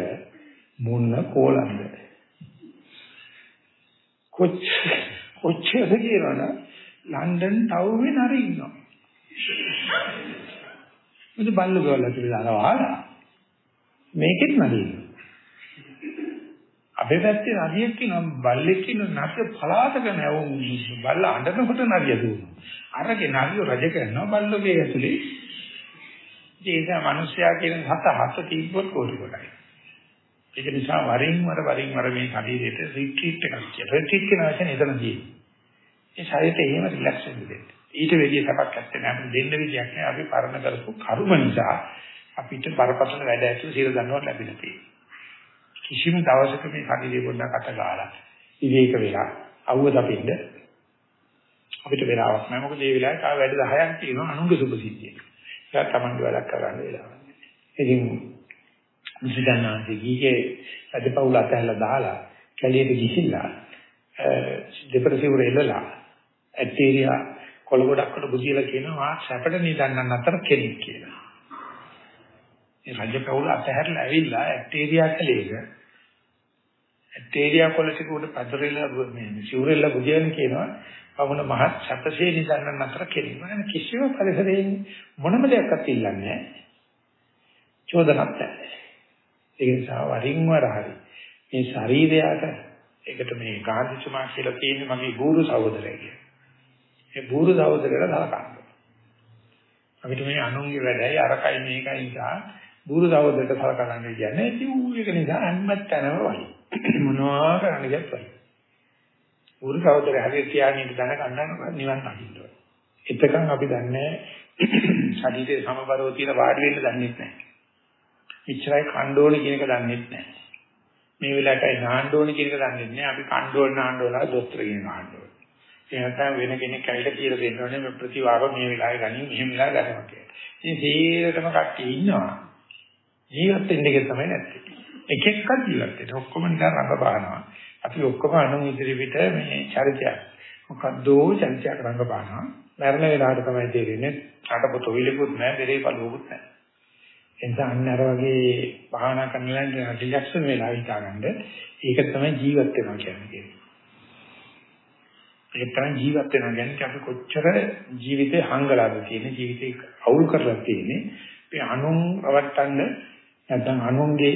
මොන කෝලන්ද? කොච්චර කොච්චර කියනවනම් ලන්ඩන් ටවුමේ නරි ඉන්නවා. මුද බල්ලු ගවලා කියලා දානවා. මේකෙත් නරි. අපේ පැත්තේ නදියෙක් කියනවා බල්ලෙක් කියන නැත්te පලාතක නැවුම් බල්ල අඬනකොට නදිය දුවනවා. අරගේ නදිය රජ කරනවා බල්ලෝගේ ඇතුලේ. ඒ නිසා මිනිස්සයා කියන හත හත තිබ්බොත් කොටි කොටයි. ඒක නිසා වරින් වර වරින් වර මේ ශරීරයට රිට්‍රීට් එකක් කියලා. රිට්‍රීට් කියන වචනේ එතන තියෙන්නේ. ඒ ශරීරයට එහෙම රිලැක්ස් වෙන්න දෙන්න. ඊට වැඩිය සපක් නැත්නම් අපිට දෙන්න විදියක් නෑ. අපි පරණ කරපු කර්ම නිසා අපිට බරපතල වැඩ ඇතුළු සිර දන්නවා ලැබෙන තියෙන්නේ. කිසිම දවසක මේ ශරීරය පොඩ්ඩක් අත ගාලා ඉවේක වෙලා අවුව දපින්න අපිට වෙලාවක් නෑ. මොකද මේ වෙලාවේ තව වැඩ 10ක් තියෙනවා අනුංග සුභ සිද්ධිය. ඒක තමයි වැඩක් කරන්න වෙලාවක්. ඉතින් මුසිදන්නාන්සේ ගියේ අදපවුල අතහැරලා දාලා කැලියට ගිහිල්ලා දෙපරසිවුර එල්ලලා ඇටේරියා කොළ ගොඩක් වල බුදියලා කියනවා සැපට නිදන්නන් අතර කෙනෙක් කියලා. මේ රජපෞල අතහැරලා ඇවිල්ලා ඇටේරියා කලේක ඇටේරියා කොළ ටික උඩ පදරෙලා මේ සිවුරෙල්ල බුදියන කියනවා වුණ මහත් සැපසේ නිදන්නන් අතර කෙනෙක්. මම කිසිම පරිසරයෙන් මොනම දෙයක්වත් ඉල්ලන්නේ නැහැ. චෝදනක් නැහැ. ඒ නිසා වරින් වර හරි මේ ශරීරයට ඒකට මේ ගාන්ධිතුමා කියලා තියෙන්නේ මගේ ගුරු සහෝදරය කියලා. ඒ ගුරු සහෝදරයලා සලකන්න. අපිට මේ අනුන්ගේ වැඩයි අරකයි මේකයි නිසා ගුරු සහෝදරට සලකන්න කියන්නේ ඉතින් ඌ එක නිසා හැමතැනම වයි. මොනවා කරන්න ගියත් වයි. ගුරු සහෝදරය හරියට තියාගෙන දැන ගන්න නිවන් දකින්න ඕනේ. එතකන් අපි දන්නේ ශරීරයේ සමබරව තියෙන වාඩි වෙන්න දන්නේ නැහැ. ඉච්චරයි කණ්ඩෝණි කියන එක දන්නේ නැහැ. මේ වෙලාවටයි නාණ්ඩෝණි කියන එක දන්නේ නැහැ. අපි කණ්ඩෝණ නාණ්ඩෝලා දොස්තර කියන නාණ්ඩෝල. ඒ නැත්නම් වෙන කෙනෙක් ඇවිල්ලා කියලා දෙන්න ඕනේ මේ ප්‍රතිවාර මේ වෙලාවේ ගනින් මෙහෙම වෙලා ගන්නවා කියලා. ඉතින් සීරටම කට්ටිය ඉන්නවා. ජීවත් වෙන්න එක තමයි නැත්තේ. එක එකක් ජීවත් වෙන්න ඔක්කොම නිකන් රඟපානවා. අපි ඔක්කොම අනුන් ඉදිරි පිට මේ චරිතයක්. මොකද්දෝ චරිතයක් රඟපානවා. මරණ වෙලාවට තමයි තේරෙන්නේ. අටපොත විලකුත් නැහැ, බෙරේ පළුවකුත් නැහැ. එනිසා අන්න අර වගේ භාවනා කරනලා රිලැක්ස් වෙලා හිතාගන්න ඒක තමයි ජීවත් වෙනවා කියන්නේ. ඒක තමයි ජීවත් වෙනවා කියන්නේ අපි කොච්චර ජීවිතේ හංගලාද තියෙන්නේ ජීවිතේ අවුල් කරලා තියෙන්නේ. අපි අනුන් රවට්ටන්න නැත්නම් අනුන්ගේ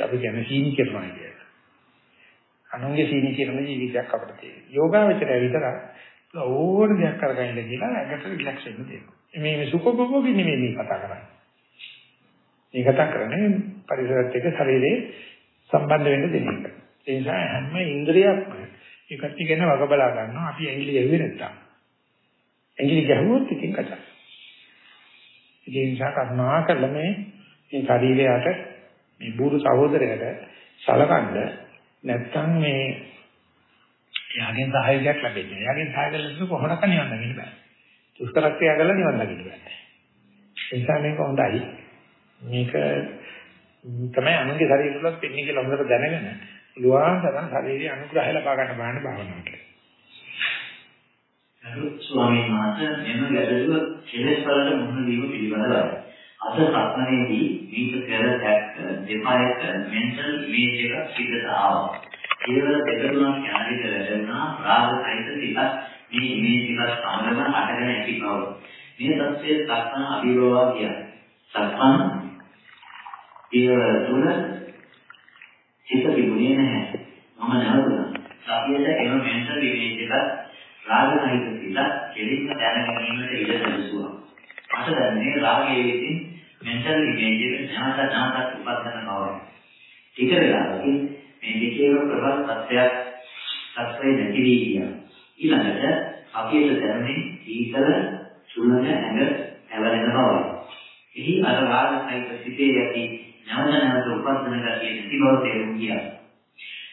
අපි කියන්නේ සීනි කරනවා කියන්නේ. අනුන්ගේ සීනි කරන ජීවිතයක් අපිට තියෙනවා. යෝගාවචරය විතර ඕන දෙයක් කරගන්න කියලා ඇඟට රිලැක්ස් වෙන්න දෙනවා. මේ සුඛභෝගී නෙමෙයි මේ කතා කරන්නේ. මේ කතා කරන්නේ පරිසරත් එක්ක ශරීරේ සම්බන්ධ වෙන්න දෙන එක. ඒ නිසා හැම ඉන්ද්‍රියක්ම ඒකට කියන වග බලා ගන්නවා අපි ඇඟිලි ගැහුවේ නැත්තම්. ඇඟිලි ගැහුවොත් ඉතින් කතා. ඒ නිසා කරුණා කරලා මේ මේ ශරීරයට මේ බුදු සහෝදරයට සලකන්න නැත්තම් මේ යාගෙන් සහායයක් ලැබෙන්නේ. යාගෙන් සහාය කළොත් කොහොමද නිවන් දකින්න බෑ. දුෂ්කර ක්‍රියා කළා නිවන් දකින්න බෑ. ඒ නිසා මේක හොඳයි. මේක තමයි අනුන්ගේ ශරීර වල පින්නේ කියලා හොඳට දැනගෙන පුළුවන් තරම් ශරීරය අනුග්‍රහය ලබා ගන්න බාන භාවනාවට. අරු ස්වාමීන් වහන්සේ මෙම ගැටලුව කෙලෙස් වලට මුහුණ දීම පිළිබඳවයි. අද සක්මනේදී මේක පෙර දැක්ක දෙපායක මෙන්ටල් ඉමේජ් එක පිටට ආවා. ඒවල දෙක තුනක් යන විට වැටුණා රාග සහිත ටිකක් මේ ඉමේජ් එක සමගම අටගෙන ඇති බව. මේ தත්ත්වයේ සක්මන අභිභවා කිය. සක්මන පියවර තුන හිත තිබුණේ නැහැ. මම නැවතුණා. සතියට එම මෙන්ටල් ඉමේජ් එක රාගසහිත සිත කෙලින්ම දැන ගැනීමට ඉඩ සැලසුවා. මට දැනෙන්නේ රාගයේ විසින් මෙන්ටල් ඉමේජ් එක ඥාත ඥාතත් උපදින බව. ටික වෙලාවකින් මේ දෙකේම ප්‍රබල තත්ත්වයක් තත්ත්වේ නැති වී ගියා. ඊළඟට අපිට දැනෙන්නේ සීතල සුළඟ ඇඟ ඇවරෙන බවයි. එහි අර රාගසහිත සිතේ ඇති නැවත නැවත උපදින ගැතිය නැති බව තේරුම් ගියා.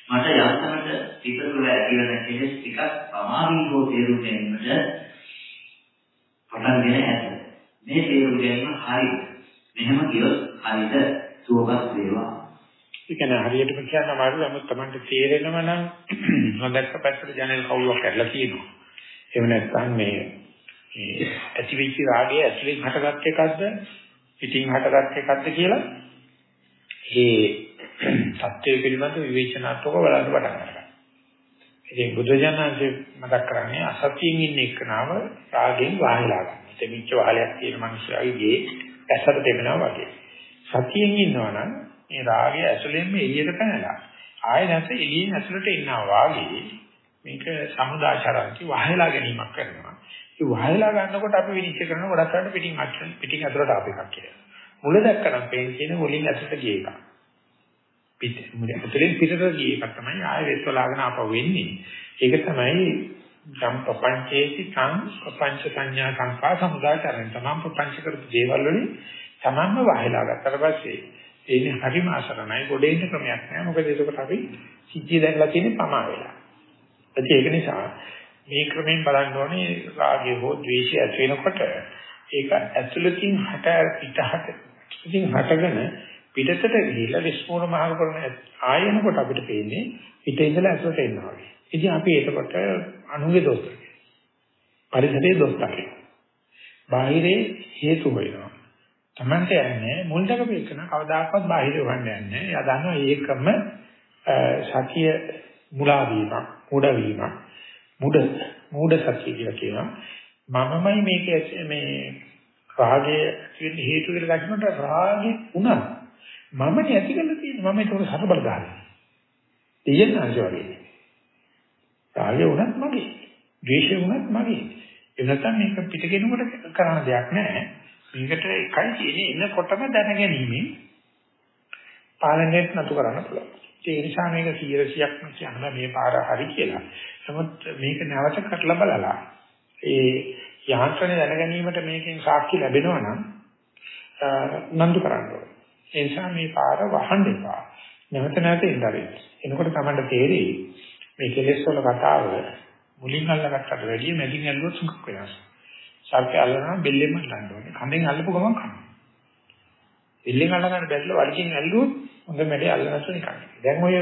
මට යන්තමට පිටුතුල ඇතිවන කෙලෙස් ටිකක් පමාවී හෝ තේරුම් ගැනීමට පටන්ගෙන ඇත. මේ තේරුම් ගැනීම හරිද? මෙහෙම කියොත් හරිද? සුවපත් වේවා. ඒ කියන්නේ හරියටම කියන්න අමාරුයි නමුත් Tamanට තේරෙනව නම් නොදැක්ක පැත්තට ජනෙල් කවුලක් කරලා කියනවා. එහෙම නැත්නම් මේ මේ ඇතිවිච්ච රාගය ඇතුලෙන් හටගත් එකක්ද පිටින් හටගත් එකක්ද කියලා ඒ සත්‍යය පිළිබඳ විවේචනාත්මක බලන්න පටන් ගන්නවා. ඉතින් බුදුජානකසේ මතක් කරන්නේ අසතියින් ඉන්න එකනම රාගෙන් වහලා ගන්න. දෙමිච්ච වහලයක් තියෙන මිනිස්සුගේ ඇසට දෙමනවා වගේ. සතියෙන් ඉන්නවා නම් මේ රාගය ඇතුළෙන්ම එළියට පැනලා ආය නැස එළියෙන් ඇතුළට එනවා වාගේ මේක සමුදාචරන්ති වහලා ගැනීමක් කරනවා. ඒ වහලා ගන්නකොට අපි විනිශ්චය කරන ගොඩක් අරට පිටින් අච්චන් පිටින් ඇතුළට ආප එකක් කියලා. මුල දැක්කනම් පේන තියෙන මුලින් ඇතුළට ගිය එකක්. පිට මුලින් ඇතුළෙන් පිටට ගිය එකක් තමයි ආය වෙස්වලාගෙන ආපහු වෙන්නේ. ඒක තමයි සම් ප්‍රපංචේති සං ප්‍රපංච සංඥා සංකා සමුදාචරණ තමන් ප්‍රපංච කරපු දේවල් වලින් තමන්ම වහලා ගත්තට පස්සේ ඒනේ හරිම අසරණයි ගොඩේ ඉන්න ක්‍රමයක් නෑ මොකද ඒකට අපි සිද්ධිය දැකලා තියෙන්නේ පමා වෙලා. ඒක නිසා මේ ක්‍රමයෙන් බලන්න ඕනේ රාගය හෝ ද්වේෂය ඇති වෙනකොට ඒක ඇතුළතින් හට පිටහට ඉතින් හටගෙන පිටතට ගිහිල්ලා විස්මෝන මහල කරන ආයනකොට අපිට පේන්නේ පිටේ ඉඳලා ඇතුළට එනවා වගේ. ඉතින් අපි ඒකට අනුගේ දොස් පරිසරයේ දොස් තමයි. බාහිරේ හේතු වෙනවා. Tamante යන්නේ මුල් දකපේකන කවදාකවත් බාහිර වහන්න යන්නේ. එයා දන්නවා ඒකම සතිය මුලා වීමක්, මුඩ වීමක්. මුඩ මූඩ සතිය කියලා කියනවා. මමමයි මේක මේ රාගය කියන හේතු කියලා දකින්නට රාගෙ උනා. මම නැති කරලා තියෙන්නේ මම ඒක සතර බල ගන්නවා. දෙයයන් අංශවලේ. රාගය උනත් මගේ. ද්වේෂය උනත් මගේ. ඒ නැත්නම් මේක පිටගෙනකොට කරන දෙයක් නෑ. මේකට එකයි තියෙන්නේ එනකොටම දැනගැනීමෙන් පාලනයට නතු කරන්න පුළුවන්. ඒ නිසා මේක 100%ක්ම කියන්න මේ පාර හරි කියලා. නමුත් මේක නැවත කරලා බලලා ඒ යාන්ත්‍රණය දැනගැනීමට මේකෙන් සාක්ෂි ලැබෙනවා නම් නන්දු කරන්න ඕනේ. ඒ නිසා මේ පාර වහන්න එපා. නැවත නැවත ඉඳලා. එනකොට තමයි තේරෙයි මේ කෙලෙස් වල කතාව මුලින් අල්ලගත්තට වැඩිය මැදින් ඇල්ලුවොත් සුඛ වෙනස්. සර්පය අල්ලනවා බෙල්ලෙන්ම අල්ලන්න ඕනේ. කඳෙන් අල්ලපු ගමන් කනවා. බෙල්ලෙන් අල්ලගන්න බැරිලා වලිගෙන් ඇල්ලුවොත් හොඳ මැඩේ අල්ලනසු නිකන්. දැන් ඔය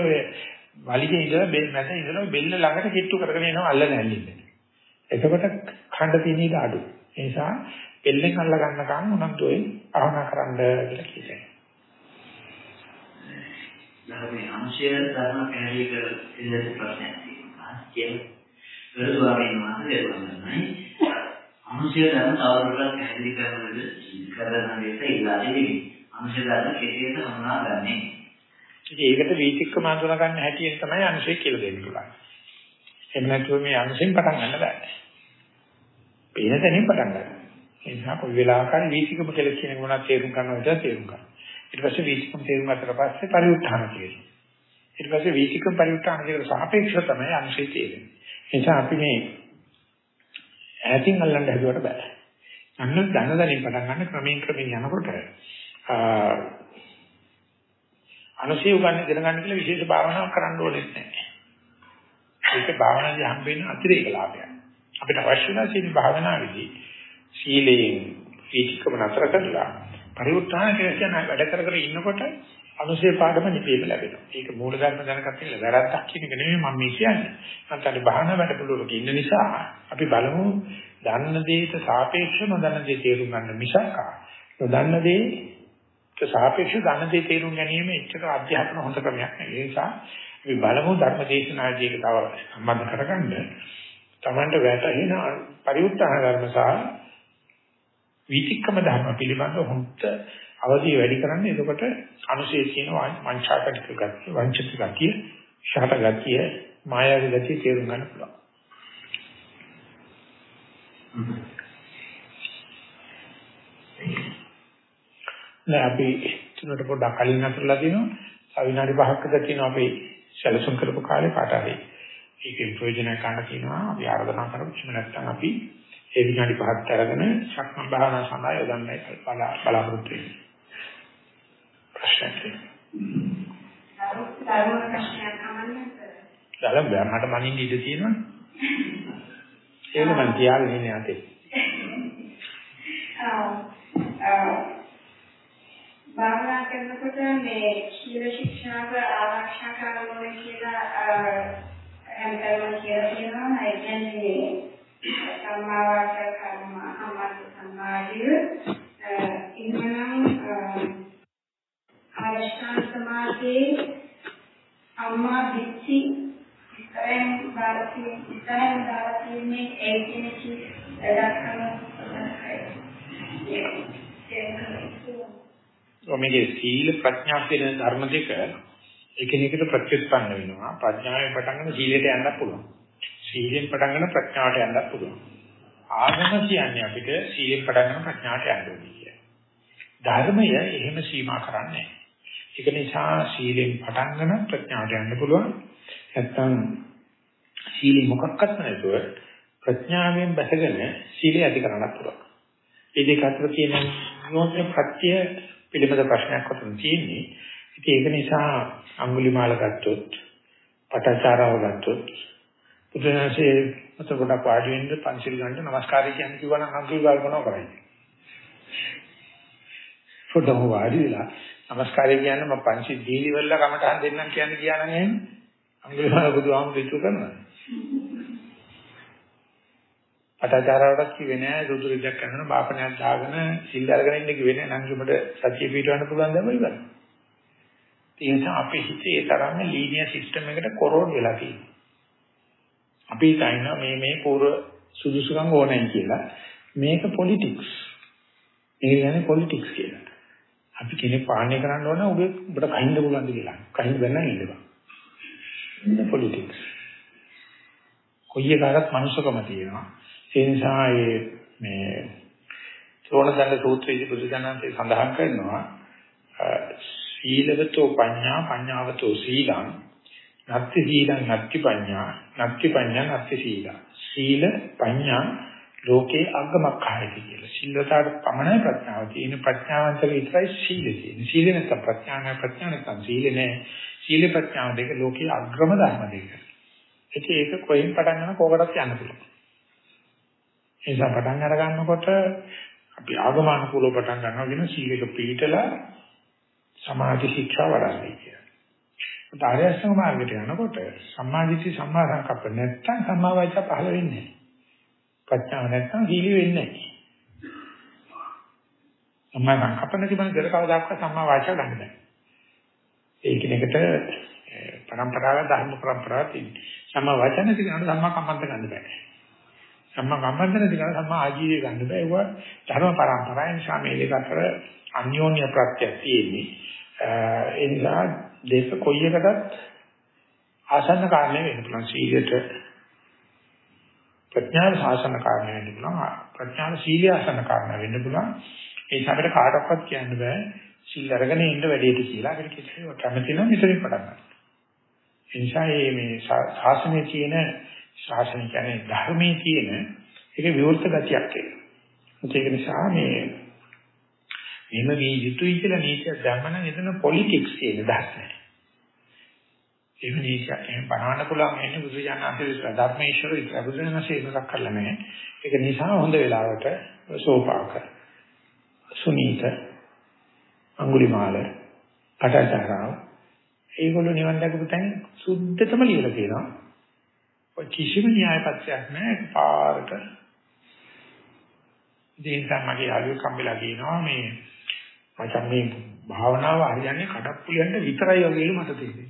වලිගේ ඉඳලා බෙල් මැද ඉඳලා බෙල්ල ළඟට කිට්ටු කරගෙන එනවා අල්ලන ඇල්ලෙන්නේ. එතකොට ඛණ්ඩ තියෙන ඉඩ අඩු. ඒ නිසා බෙල්ලෙන් අල්ල ගන්නකම් උනන්දු වෙයි ආහනා කරන්න කියලා කියනවා. ධර්මයේ අංශය ධර්ම පැහැදිලි කර ඉන්න ප්‍රශ්නයක් තියෙනවා. කියන්නේ ගරුවාමීන් වහන්සේ වන්දනයි අංශය ධර්ම තවදුරටත් පැහැදිලි කරනකොට කරන විට ඉල්ලා දෙන්නේ. අංශය ධර්ම කෙසේද හඳුනාගන්නේ? ඒකට වීතික්කම හඳුනා ගන්න හැටියෙන් තමයි අංශය කියලා දෙන්න පුළුවන්. එහෙම නැතුව මේ අංශෙන් පටන් ගන්න බෑ. පේන තැනින් පටන් ගන්න. ඒ නිසා කොයි වෙලාවකරි වීතික්කම කියලා කියන මොනවද තේරුම් ගන්නවද තේරුම් ගන්න. ඊට පස්සේ වීතික්කම තේරුම් ගත්තට පස්සේ පරිඋත්ථාන කියනවා. ඊට පස්සේ වීතික්කම පරිඋත්ථාන දෙකට සාපේක්ෂව තමයි අංශය තේරෙන්නේ. ඒ නිසා අපි මේ ඈතින් අල්ලන්න හැදුවට බෑ. අන්න දන දනින් පටන් ගන්න ක්‍රමයෙන් ක්‍රමයෙන් යනකොට අනුසය උගන්න ඉගෙන ගන්න කියලා විශේෂ භාවනාවක් කරන්න ඕනේ නැහැ. ඒක භාවනාවේ හම්බෙන්න අතිරේක ලාභයක්. අපිට අවශ්‍ය නැහැ සීල භාවනාවේදී සීලයෙන් පිටිකම නතර කරලා පරිඋත්ථාන කියන වැඩ කර කර ඉන්නකොට අනුසය පාඩම නිපේම ලැබෙනවා. ඒක මූලධර්ම දැනගත්ත ඉන්න වැරද්දක් කියන එක නෙමෙයි මම මේ කියන්නේ. නැත්නම් භාවනා වැඩ පිළිවෙලක ඉන්න නිසා අපි බලමු දන්න දෙයට සාපේක්ෂව නොදන්න දේ තේරුම් ගන්න මිසක් නොදන්න දේ සාපේක්ෂව දන්න දේ තේරුම් ගැනීම එච්චර අධ්‍යාත්ම හොඳ ක්‍රමයක් නෙවෙයි. ඒ නිසා අපි බලමු ධර්ම දේශනාදී එක තව සම්බන්ධ කරගන්න. Tamanට වැටහෙන පරිඋත්තරණ ධර්ම සහ වීතික්කම ධර්ම පිළිබඳව හොඳ අවධිය වැඩි කරන්නේ එතකොට අනුශේෂ කියන වංචාකටික ගතිය, වංචිත ගතිය, ශාත ගතිය, මායාවී ගතිය තේරුම් ගන්න පුළුවන්. නෑ අපි තුනට පොඩ්ඩක් කලින් අතරලා දිනවා. විනාඩි 5කට තියෙනවා අපි සැලසුම් කරපු කාලේ කාට හරි ඒකෙන් ප්‍රයෝජන ගන්න තියෙනවා. අපි ආරාධනා කරමු. එහෙම නැත්නම් අපි ඒ විනාඩි 5ක් අරගෙන ශක්මන් භාවනා සඳහා යොදන්නයි බලාපොරොත්තු වෙන්නේ. ප්‍රශ්නයක් තියෙනවා. මට මනින්න ඉඩ තියෙනවනේ. ඒක මං කියාගෙන ඉන්නේ අතේ. භාවනා කරනකොට මේ ශීල ශික්ෂාව ආරක්ෂා කරන්න ඕනේ කියලා හැමතැනම කියලා තියෙනවා. ඒ කියන්නේ සම්මා වාචා කර්ම අමත සමාධිය ඉන්නනම් ආරක්ෂා සමාධියේ අම්මා දිච්චි ඉතරෙන් දාලා ඉතරෙන් දාලා තියෙන්නේ ඒ කෙනෙක් වැඩක් කරන මේකේ සීල ප්‍රඥා කියන ධර්ම දෙක එකිනෙකට ප්‍රතිස්පන්න වෙනවා. ප්‍රඥාවෙන් පටන් ගන්න සීලයට යන්නත් පුළුවන්. සීලෙන් පටන් ගන්න ප්‍රඥාවට යන්නත් පුළුවන්. ආගම කියන්නේ අපිට සීලෙන් පටන් ගන්න ප්‍රඥාවට යන්න ඕනේ කියන. ධර්මය එහෙම සීමා කරන්නේ ඒක නිසා සීලෙන් පටන් ගන්න ප්‍රඥාවට යන්න පුළුවන්. නැත්තම් සීලෙ මොකක්වත් නැතුව ප්‍රඥාවෙන් බැසගෙන සීලය ඇති කරගන්නත් පුළුවන්. මේ දෙක අතර තියෙන නෝත්‍ය ප්‍රත්‍ය පිළිබඳ ප්‍රශ්නයක් වතුන් තියෙන්නේ. ඉතින් ඒක නිසා අඟුලිමාල ගත්තොත්, පටාචාරාව ගත්තොත්, බුදුනාසේ මත ගොඩක් වාඩි වෙන්න පන්සිල් ගන්න නමස්කාරය කියන්නේ කිව්වනම් අඟුලිමාල මොනව කරන්නේ? පොඩ්ඩක් වාඩි වෙලා නමස්කාරය කියන්නේ මම පන්සිල් දීලි වල කමටහන් දෙන්නම් කියන්නේ කියනනම් එහෙම අඟුලිමාල බුදුහාමුදුරු ඉතුරු කරනවා. අටචාරවලට කිව්වේ නෑ සුදු රිදක් කරන බාපණයක් දාගෙන සිල් අරගෙන ඉන්න කිව්වේ නෑ නම් උඹට සතිය පිටවන්න පුළුවන් දැම ඉවරයි. ඒ නිසා අපේ හිතේ ඒ තරම්ම ලීනියර් සිස්ටම් එකට කොරෝඩ් වෙලා තියෙනවා. අපි හිතනවා මේ මේ පූර්ව සුදුසුකම් ඕනයි කියලා. මේක පොලිටික්ස්. ඒ කියන්නේ පොලිටික්ස් කියලා. අපි කෙනෙක් පාලනය කරන්න ඕන ඔබේ ඔබට කහින්න පුළුවන්ද කියලා. කහින්න බැන්න ඉන්නවා. ඉන්න පොලිටික්ස්. කොයි එකකටත් මනුස්සකම තියෙනවා. ඒ නිසා මේ සෝණදණ්ඩ සූත්‍රයේ බුදුදනන්සේ සඳහන් කරනවා සීලවතෝ පඤ්ඤා පඤ්ඤාවතෝ සීලං නත්ති සීලං නත්ති පඤ්ඤා නත්ති පඤ්ඤා නත්ති සීලං සීල පඤ්ඤා ලෝකේ අග්ගමක්ඛායති කියලා. සිල්වතාවට පමණයි ප්‍රඥාව තියෙන ප්‍රඥාවන්තක විතරයි සීල තියෙන්නේ. සීල නැත්නම් ප්‍රඥා නැහැ ප්‍රඥා නැත්නම් සීල නැහැ. සීල ප්‍රඥාව දෙක ලෝකේ අග්‍රම ධර්ම දෙක. ඒක කොහෙන් පටන් ගන්න කෝකටත් යන්න පුළුවන්. ඒ නිසා පටන් අර ගන්නකොට අපි ආගමනුකූලව පටන් ගන්නවා කියන සීලක පිළිතලා සමාධි ශික්ෂා වඩන්නේ කියලා. ධාර්යසංග මාර්ගයට යනකොට සම්මාදිට්ඨි සම්මා සංකප්ප නැත්තම් සම්මා වාචා පහළ වෙන්නේ නැහැ. ප්‍රඥාව නැත්තම් සීලෙ වෙන්නේ නැහැ. සම්මා සංකප්ප නැති බව දර කවදාකවත් සම්මා වාචා ගන්න බෑ. ඒකිනෙකට પરම්පරාවල ධර්ම પરම්පරාව තියෙනවා. සම්මා වාචා නැති කෙනාට සම්මා කම්මන්ත ගන්න බෑ. සම්මා කම්මන්ත නැති කෙනාට සම්මා ආජීවය ගන්න බෑ. ඒවා ධර්ම પરම්පරාවෙන් සාමයේ දෙක අතර අන්‍යෝන්‍ය ප්‍රත්‍යක් තියෙන්නේ. ඒ නිසා දෙක කොයි එකකටත් ආසන්න කාරණේ වෙන්න පුළුවන්. සීලයට ප්‍රඥාව සාසන කාරණේ වෙන්න පුළුවන්. ප්‍රඥාව සීලය ආසන්න කාරණා වෙන්න පුළුවන්. ඒ සමයට කාටවත් කියන්න බෑ. සීල් අරගෙන ඉන්න වැඩේට කියලා. ඒකට කිසිම කැමති නම් මෙතනින් පටන් ගන්න. ඒ නිසා මේ ශාසනයේ තියෙන ශාසන කියන්නේ ධර්මයේ තියෙන ඒක විවෘත ගතියක් ඒක. ඒක නිසා මේ මෙහෙම මේ යුතුයි කියලා නීතිය ධර්මන එතන පොලිටික්ස් කියන දහසයි. ඒ නීතිය එහෙම බලන්න පුළුවන් එන්නේ බුදුජානක ධර්මේශ්වර බුදුරජාණන්සේ ඉස්සරහ කරලා නැහැ. ඒක නිසා හොඳ වෙලාවට සෝපාක සුනීත අඟුලිමාල කටාචාරාව ඒගොල්ලෝ නිවන් දැකපු තැන සුද්ධතම ලියලා තියෙනවා. ඔය කිසිම න්‍යාය පත්‍රයක් නැහැ පාරට. ඉතින් තමයි යාළුවෝ කම්බිලා කියනවා මේ මචං මේ භාවනාව හරියන්නේ කඩප්පුලියන්ට විතරයි වගේලු මට තේරෙන්නේ.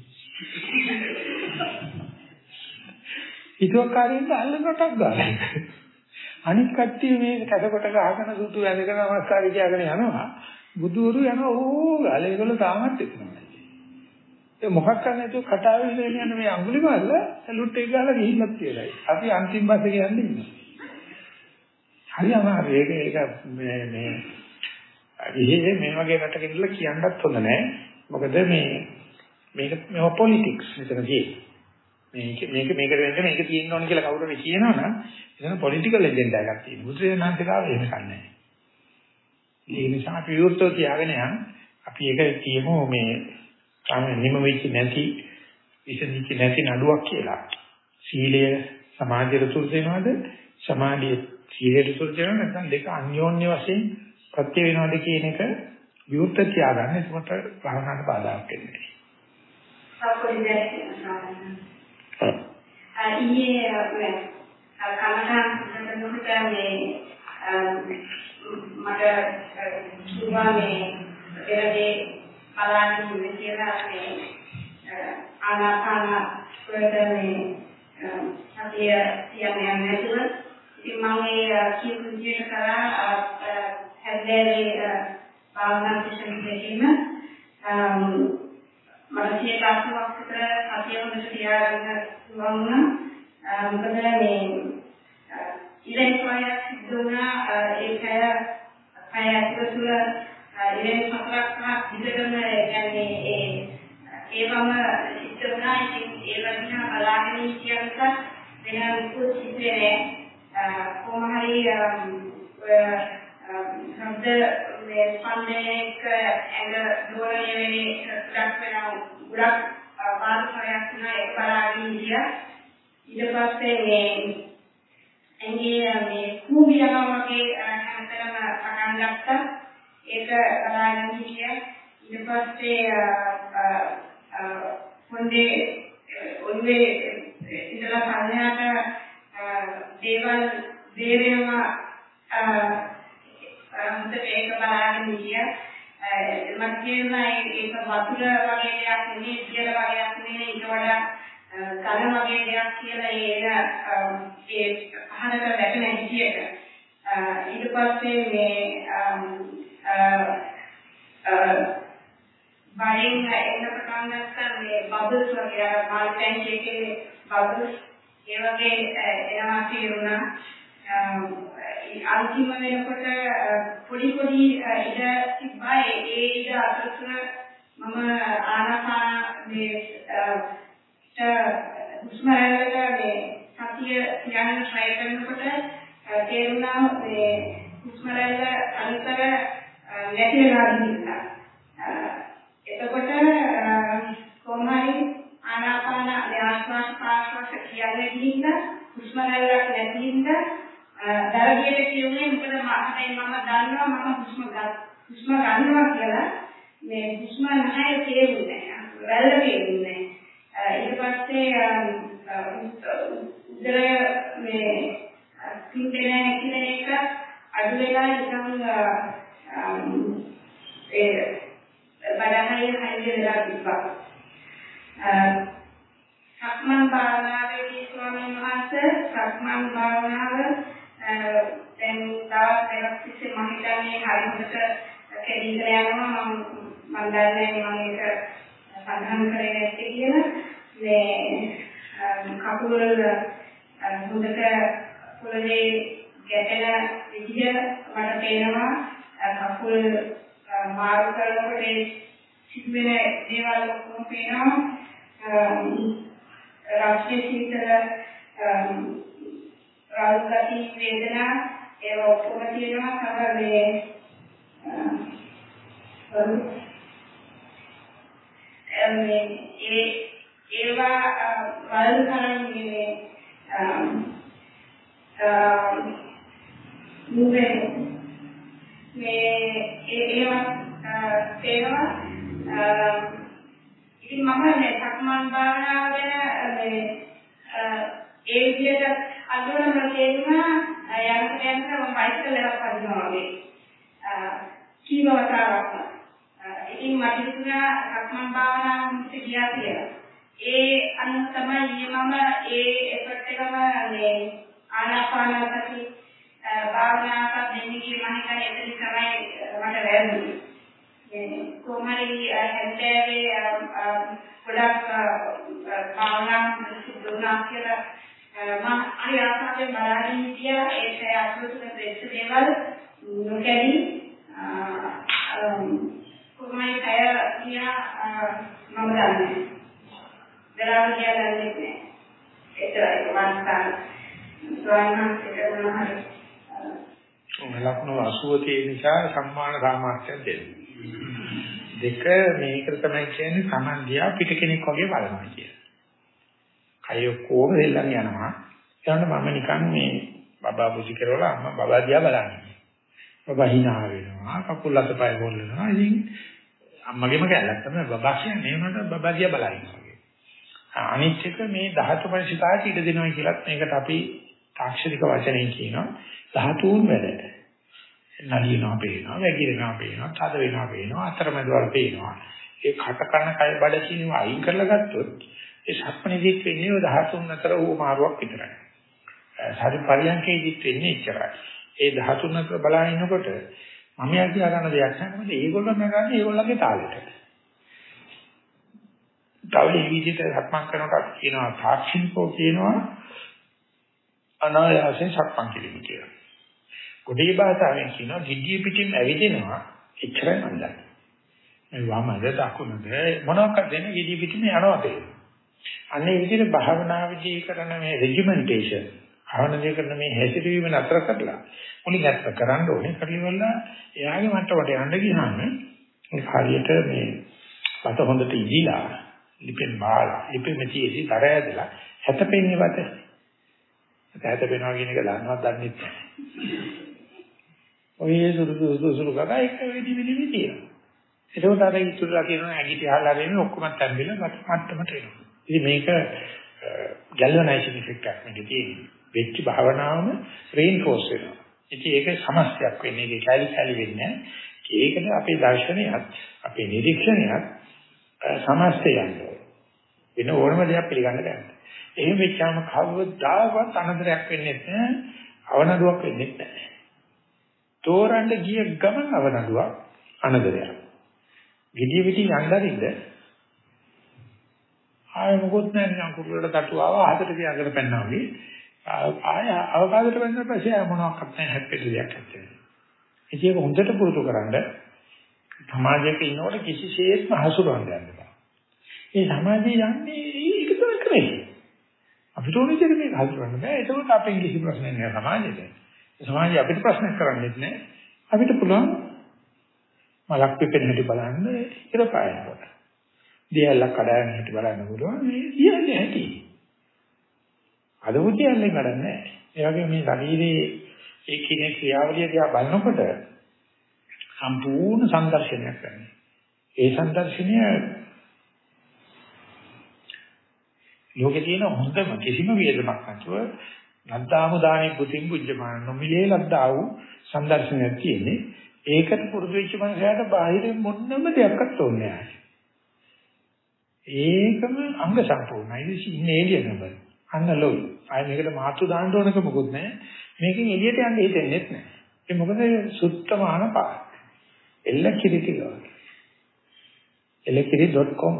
හිතුවක්කාරින්ද අල්ලනටක් ගාලා. අනිත් කට්ටිය මේ කැටකොට ගහගෙන සුතු වැඳගෙන නමස්කාරය කියගෙන යනවා. බුදුවරු යනවා ඕ ගාලා ඒගොල්ලෝ තාමත් එතනයි. ඒ මොකක් කරන්නේ නැතුව කටාවේ ඉඳගෙන යන මේ අඟුලිමාල සලුට් එක ගහලා ගිහිල්ලත් කියලායි. අපි අන්තිම බස් එකේ යන්නේ ඉන්නේ. හරි අමාරු ඒක ඒක මේ මේ විහෙ මේ වගේ රටක ඉඳලා කියන්නත් හොඳ නැහැ. මොකද මේ මේක මේව පොලිටික්ස් මෙතනදී. මේක මේක මේකට වෙන්න මේක තියෙන්න ඕන කියලා කවුරු හරි කියනවනම් එතන පොලිටිකල් එජෙන්ඩා එකක් තියෙනවා. බුදුරජාණන්සේලාව එහෙම කන්නේ. ඒ නිසා අපි විවෘතව තියාගෙන යන් අපි ඒක කියමු මේ තාම නිම වෙච්ච නැති විසඳිච්ච නැති නඩුවක් කියලා. සීලය සමාධියට තුරු දෙනවද? සමාධිය සීලයට සුරුචි වෙනවා නැත්නම් දෙක අන්‍යෝන්‍ය වශයෙන් ප්‍රත්‍ය වෙනවද කියන එක විවුර්ත තියාගන්න. එතකොට භාවනාවට බාධාක් වෙන්නේ නැහැ. ඊයේ කමඨාන් කරනකොට මේ මට කිව්වා මේ පෙරදී බලන්න ඉන්නේ කියලා මේ ආනාපාන ප්‍රදමේ සතිය කියන්නේ නැතුව ඉතින් මම ඒ කියපු විදිහට කරා හැදෑරේ භාවනා සෙෂන් දෙකීම මට සිය තාක්ෂණයක් විතර සතිය හොඳට තියාගන්න පුළුවන් වුණා. මොකද මේ ඉලෙන් ප්‍රයක් සිද්ධ වුණා. ඒ කය කය ඇතුළත ඉලෙන් හතරක් පහක් විතරම කියන්නේ ඒ ඒවම සිද්ධ වුණා. ඉතින් ඒ වගේම බලාගෙන හිටියන්ක වෙන මුකුත් සිද්ධ නැහැ කොහොම හරි ශබ්ද මේ ස්පන්දනයක ඇඟ දෝලණය වෙන්නේ ගොඩක් වෙනවා. ගොඩක් බාධායක් වුණා ඒක බලාගෙන හිටියා ඊට පස්සේ මේ ඇඟේ මේ කුඹියනවා වගේ හැමතැනම පටන් ගත්තා. ඒක බලාගෙන හිටියා ඊට පස්සේ හොඳේ ඔළුවේ ඉඳලා සංඥාට දේවල් දේරේම හොඳට ඒක බලාගෙන හිටියා. මට කියනවා ඒක වතුර වගේ දෙයක් නෙමෙයි ඉතිර වගේක් නෙමෙයි ඊට වඩා ඝන වගේ දෙයක් කියලා ඒන ඒ පහනට වැටෙන හිතියට ඊට පස්සේ මේ බයෙන් එන්න පටන් ගත්තා මේ බබල්ස් වගේ අර මාල් ටැංකිය එකේ බබල්ස් ඒ වගේ එනවා තේරුණා අන්තිම වෙනකොට පොඩි පොඩි ඉඩ තිබ්බා ඒ ඉඩ අතරතුර මම ආනාපාන මේ හුස්ම රැල්ලක මේ සතිය යන try කරනකොට තේරුණා මේ හුස්ම රැල්ල අන්තර නැති වෙනවා කියලා. එතකොට කොහොමයි ආනාපාන ආශ්වාස ප්‍රාශ්වාස කියන්නේ කිහිල්ල හුස්ම රැල්ලක් නැති හින්දා දරගියට කියන්නේ මොකද මහතෙන් මම දන්නවා මම හුස්ම ගන්න හුස්ම ගන්නවා කියලා. මේ හුස්ම නැහැ තේරුන්නේ රැල්ල තේරුන්නේ ඊට පස්සේ උදර මේ පිටේ කියන එක අඩු වෙලා නිකන් ඒ බඩහරිය හරිය වෙලා තිබ්බා. සක්මන් භාවනාවේදී ස්වාමීන් වහන්සේ සක්මන් භාවනාව දැන් තවත් දෙකක් තිස්සේ මම හිතන්නේ හරියට කෙලින්ද යනවා මම මම දන්නේ මම ඒක සඳහන් කරේ නැත්තේ කියලා මේ කකුල් හොඳට පොළවේ ගැටෙන විදිහ මට පේනවා. කකුල් මාරු කරනකොට සිදුවෙන දේවල් ඔක්කොම පේනවා. රාශිය සීතල රාගති වේදනා ඒව ඔක්කොම තියෙනවා තමයි මේ මේ ඒ ඒවා වල කරන්නේ මුවේ මේ ඒවා තේනවා ඉතින් මම මේ සක්මන් භාවනාව ගැන මේ ඒ විදිහට අඳුරන තේරුණා යම් කෙනෙක් මම බයිසිකල් එකක් හදිනවා වගේ. කීවතාවක් ඉතින් මට හිතුණා සක්මන් භාවනාව මුත් ගියා කියලා. ඒ අනුව තමයි මම ඒ එෆර්ට් එකම මේ ආනාපාන සති භාවනාවක් දෙන්නේ කියලා මම හිතන්නේ එතන තමයි මට වැරදුනේ. මේ කොහොමරි හැන්දෑවේ ගොඩක් භාවනා සිදුුණා කියලා මම අර ආසාවෙන් බලාගෙන හිටියා ඒක අසුසුන දෙස්ස දේවල් නොකැඩි කොහොමයි කය කියා මම දන්නේ. දරාව කියලා දන්නේ නැහැ. ඒතරයි වන්සන් ස්වයං සිතනවා ලක්ෂණ 80 තියෙන නිසා සම්මාන සාමාර්ථයක් දෙන්න. දෙක මේකට තමයි කියන්නේ Taman දිහා පිට කෙනෙක් වගේ බලනවා කියලා. කය කොහොම දෙල්ලන් යනවා. ඊළඟ මම නිකන් මේ බබා බුද්ධි කරවලා අම්මා බබා දිහා බලන්නේ. බබා hina වෙනවා. කකුල් අතපය හොල්ලනවා. ඉතින් අම්මගේම කැලක් තමයි බබා කියන්නේ නේමකට බබා දිහා බලන්නේ. අනිත් එක මේ ධාතු පරිශිකාට ඉඩ දෙනවා කියලත් මේකට අපි තාක්ෂණික වචනයෙන් කියනවා ධාතුන් වැඩ. නලියනවා පේනවා, වැగిරෙනවා පේනවා, තද වෙනවා පේනවා, අතරමැදවල් පේනවා. ඒ කට කන කය බඩ කියනවා අයින් කරලා ගත්තොත් ඒ සක්මණේදීත් වෙන්නේ ඔය ධාතුන් අතර ඌ මාරුවක් විතරයි. සාරි පරියන්කේදීත් වෙන්නේ ඉච්චරයි. ඒ ධාතුන් අතර බලා ඉන්නකොට මම යා කියා ගන්න දෙයක් නැහැ මොකද ඒගොල්ලෝ නගන්නේ ඒගොල්ලන්ගේ තාලෙට. තව මේ විදිහට සක්මන් කරනකොට කියනවා තාක්ෂණිකෝ කියනවා අනායාසයෙන් සක්මන් කිරීම කියලා. කොටි භාෂාවෙන් කියනවා giddiy පිටින් ඇවිදිනවා එච්චරයි මම දන්නේ. මේ වමද දකුණද මොනවාක්ද දෙන්නේ giddiy පිටින් යනවා තේරෙනවා. අන්නේ විදිහට භාවනාවේදී කරන මේ රෙජිමෙන්ටේෂන් භාවනාවේ කරන මේ හැසිරීම නතර කරලා මුලින් අත්ත කරන්න ඕනේ කලිවලා එයාගේ මට්ටමට යන්න ගියාම මේ හරියට මේ පත හොඳට ඉදිලා ලිපෙන් බාලා ලිපෙ මෙතියේදී තර ඇදලා හැතපෙන්නේ වත හැතපෙනවා කියන එක දන්නවත් දන්නේ නැහැ ඔය සුදු සුදු සුදු කතා එක වෙඩි වෙඩි විදියට. ඒකෝට අර ඉතුරුලා කියනවා ඇගිටි අහලා රෙන්නේ ඔක්කොම තැම්බිලා මට්ටමට එනවා. ඉතින් මේක ගැල්වනයිසින් ඉෆෙක්ට් එකක් මේකේ තියෙන්නේ. වෙච්ච භාවනාවම රේන්ෆෝස් වෙනවා. ඉතින් ඒක සමස්තයක් වෙන්නේ ඒක කැලි කැලි වෙන්නේ ඒකට අපේ දර්ශනයත් අපේ නිරීක්ෂණයත් සමස්තය යනවා. වෙන ඕනම දෙයක් පිළිගන්න බෑ. එහෙම වෙච්චාම කවදාවත් අනදරයක් වෙන්නේ නැහැ. අවනඩුවක් වෙන්නේ නැහැ. තෝරන්න ගිය ගමන් අවනඩුවක් අනදරයක්. gediy piti යන්නරින්ද ආය මොකොත් නැහැ නිකන් කුරුල්ලට තටු ආවා හතට තියාගෙන පැන්නා වගේ ආය අවකාශයට වෙන්න පස්සේ මොනවාක්වත් නැහැ හැප්පෙන්න දෙයක් නැත්තේ. ඒක හොඳට පුරුදු කරන්ඩ සමාජයක ඉන්නකොට කිසිසේත්ම හසුරවන්න යන්න බෑ. මේ සමාජය යන්නේ ඒක තමයි කරන්නේ. අපිට ඕනේ දෙයක් මේක හසුරවන්න බෑ. ඒකෝට අපෙන් කිසි ප්‍රශ්නයක් නෑ සමාජෙට. සමාජය අපිට ප්‍රශ්නයක් කරන්නේත් නෑ. අපිට පුළුවන් මලක් පිපෙන හැටි බලන්න ඉර පායනකොට. දියල්ලක් කඩාගෙන හැටි බලන්න පුළුවන්. මේ කියන්නේ ඇති. අද උදයන්නේ කඩන්නේ නෑ. ඒ වගේ මේ ශරීරයේ ඒ කිනේ ක්‍රියාවලිය දිහා බලනකොට සම්පූර්ණ සංදර්ශනයක් කරනවා. ඒ සංදර්ශනය ලෝකේ තියෙන හොඳම කිසිම වේදමක් නැතුව ලද්දාම දානේ පුතින් පුජ්ජමාන නොමිලේ ලද්දා වූ සංදර්ශනයක් තියෙන්නේ. ඒකට පුරුදු වෙච්ච මනුස්සයාට බාහිරින් මොන්නම දෙයක්වත් ඕනේ නැහැ. ඒකම අංග සම්පූර්ණයි. ඉන්නේ එළිය නබර. අන්න ලොයි. ආය මේකට මාතු දාන්න ඕනක මොකුත් නැහැ. මේකෙන් එළියට යන්න හිතෙන්නේ නැහැ. ඒ මොකද සුත්තමාන පාර. එල්ල කිරිටි ගාන. එලකිරි.com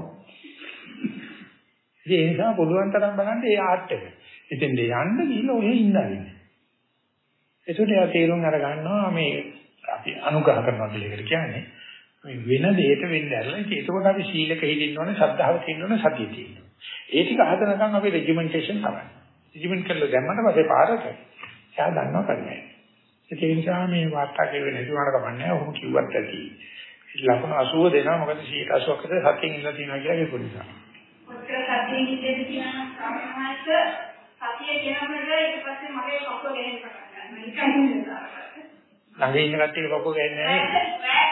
ඒ නිසා පුළුවන් තරම් බලන්න ඒ ආර්ට් එක. ඉතින් දෙ යන්න ගිහිල්ලා ඔය ඉඳන්නේ. ඒකට යා තේරුම් අර ගන්නවා මේ අපි අනුග්‍රහ කරනවා කියලා එකට කියන්නේ. මේ වෙන දෙයක වෙන්න ඇරලා ඒක ඒකකොට අපි සීලක හිටින්න ඕනේ, ශ්‍රද්ධාව තියෙන්න ඕනේ, සතිය තියෙන්න ඕනේ. ඒ ටික හදනකම් අපි රෙජිමෙන්ටේෂන් කරන්නේ. රෙජිමෙන්ට් කරලා දැම්මම පස්සේ පාරට එයා දන්නවා කරන්නේ. ඒ නිසා මේ වාර්තා කෙරුවේ නැතුවම කමන්නේ ඔහොම කිව්වත් ඇති. ලකුණු 80 දෙනවා මොකද 80කට සතියෙන් ඉඳලා තියෙනවා කියලා ඒක නිසා. ඔච්චර සතියෙන් ඉඳලා තියෙනවා සාමාන්‍යයෙන් සතිය කියනකොට ඊට පස්සේ මගේ කකුල ගෙහෙන්න පටන් ගන්නවා. ළඟ ඉන්න කට්ටිය කකුල ගන්නේ නැහැ.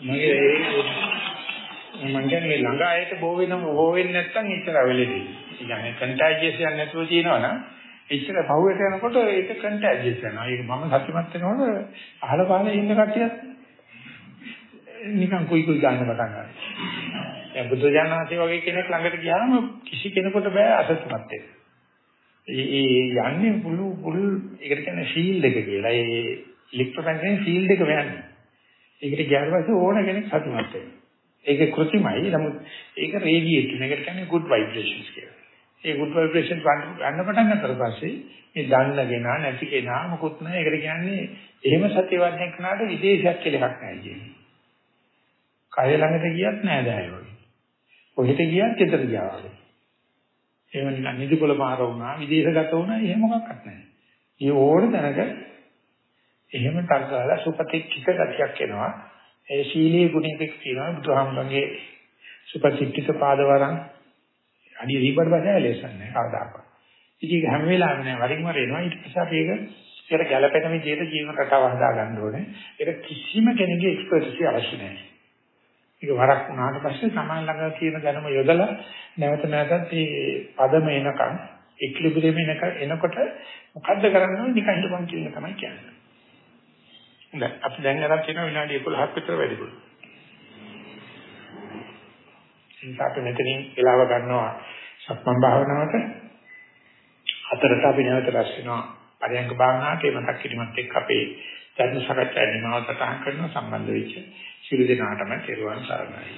මගේ මම කියන්නේ ළඟ ආයෙත් බෝ වෙනම බෝ වෙන්නේ නැත්නම් ඉතර වෙලෙදී. ඒ කියන්නේ කන්ටැජියස් යන්නේ නැතුව තියෙනවනම් ඉස්සර පහුවට යනකොට ඒක කන්ටැජියස් යනවා. ඒක මම සතුටුමත් වෙනකොට අහල පහල ඉන්න කට්ටියත් නිකන් කුයි කුයි ගන්න පටන් ගන්නවා. දැන් බුදු ජානනාථේ වගේ කෙනෙක් ළඟට ගියාම කිසි කෙනෙකුට බෑ අසතුටුමත් වෙන්න. ඒ යන්නේ පුළු පුළු ඒකට කියන්නේ ෆීල්ඩ් එක කියලා. ඒ ඉලෙක්ට්‍රොමැග්නටික් ෆීල්ඩ් එක යන්නේ. ඒකට ගියාට පස්සේ ඕන කෙනෙක් සතුටුමත් වෙනවා. ඒක કૃතිමයි. නමුත් ඒක රේඩියේට් මේකට කියන්නේ good vibrations කියලා. ඒ good vibrations ගන්න පටන් ගන්නතර පස්සේ මේ දන්නගෙන නැති කෙනා මොකුත් නැහැ. ඒකට කියන්නේ එහෙම සත්‍යවන්නේ කනට විදේශයක් කියලා එකක් නැහැ කියන්නේ. කය ළඟට ගියත් නෑ දැය වගේ. කොහෙට ගියත් ගෙදර ගියා වගේ. එහෙම නිකන් නිදිකොල මාර වුණා, විදේශගත වුණා, එහෙම මොකක්වත් නැහැ. ඒ ඕන තැනක එහෙම තරගාලා සුපතික්කිත ගතියක් එනවා. ඒ ශීලයේ ගුණයක් තියෙනවා බුදුහාමුදුරන්ගේ සුපතිත්තික පාදවරන් අඩිය දීපඩ බෑ ලේසන් නෑ කවදාකවත්. ඉතින් හැම වෙලාවෙම නෑ වරින් වර එනවා ඊට පස්සේ අපි ඒක ඒකට ගැළපෙන විදිහට ජීවන රටාව හදා ගන්න ඕනේ. ඒක කිසිම කෙනෙකුගේ එක්ස්පර්ටිසි අවශ්‍ය නැහැ. ඒක වරක් වුණාට පස්සේ සමාන ළඟ තියෙන දැනුම යොදලා නැවත නැවතත් මේ පදම එනකන් ඉක්ලිබ්‍රියම් එනක එනකොට මොකද්ද කරන්න ඕනේ නිකන් හිතපන් කියන තමයි කියන්නේ. හොඳයි අපි දැන් අරන් තියෙන විනාඩි 11ක් විතර වැඩිපුර. ඉතින් මෙතනින් වෙලාව ගන්නවා සක්මන් භාවනාවට. හතරට අපි නැවත රැස් වෙනවා පරයන්ක භාවනාවට ඒ මතක් කිරීමත් එක්ක අපේ ධර්ම සාකච්ඡාවේ නිමාව සටහන් කරන සම්බන්ධ වෙච්ච සියලු දෙනාටම තෙරුවන් සරණයි.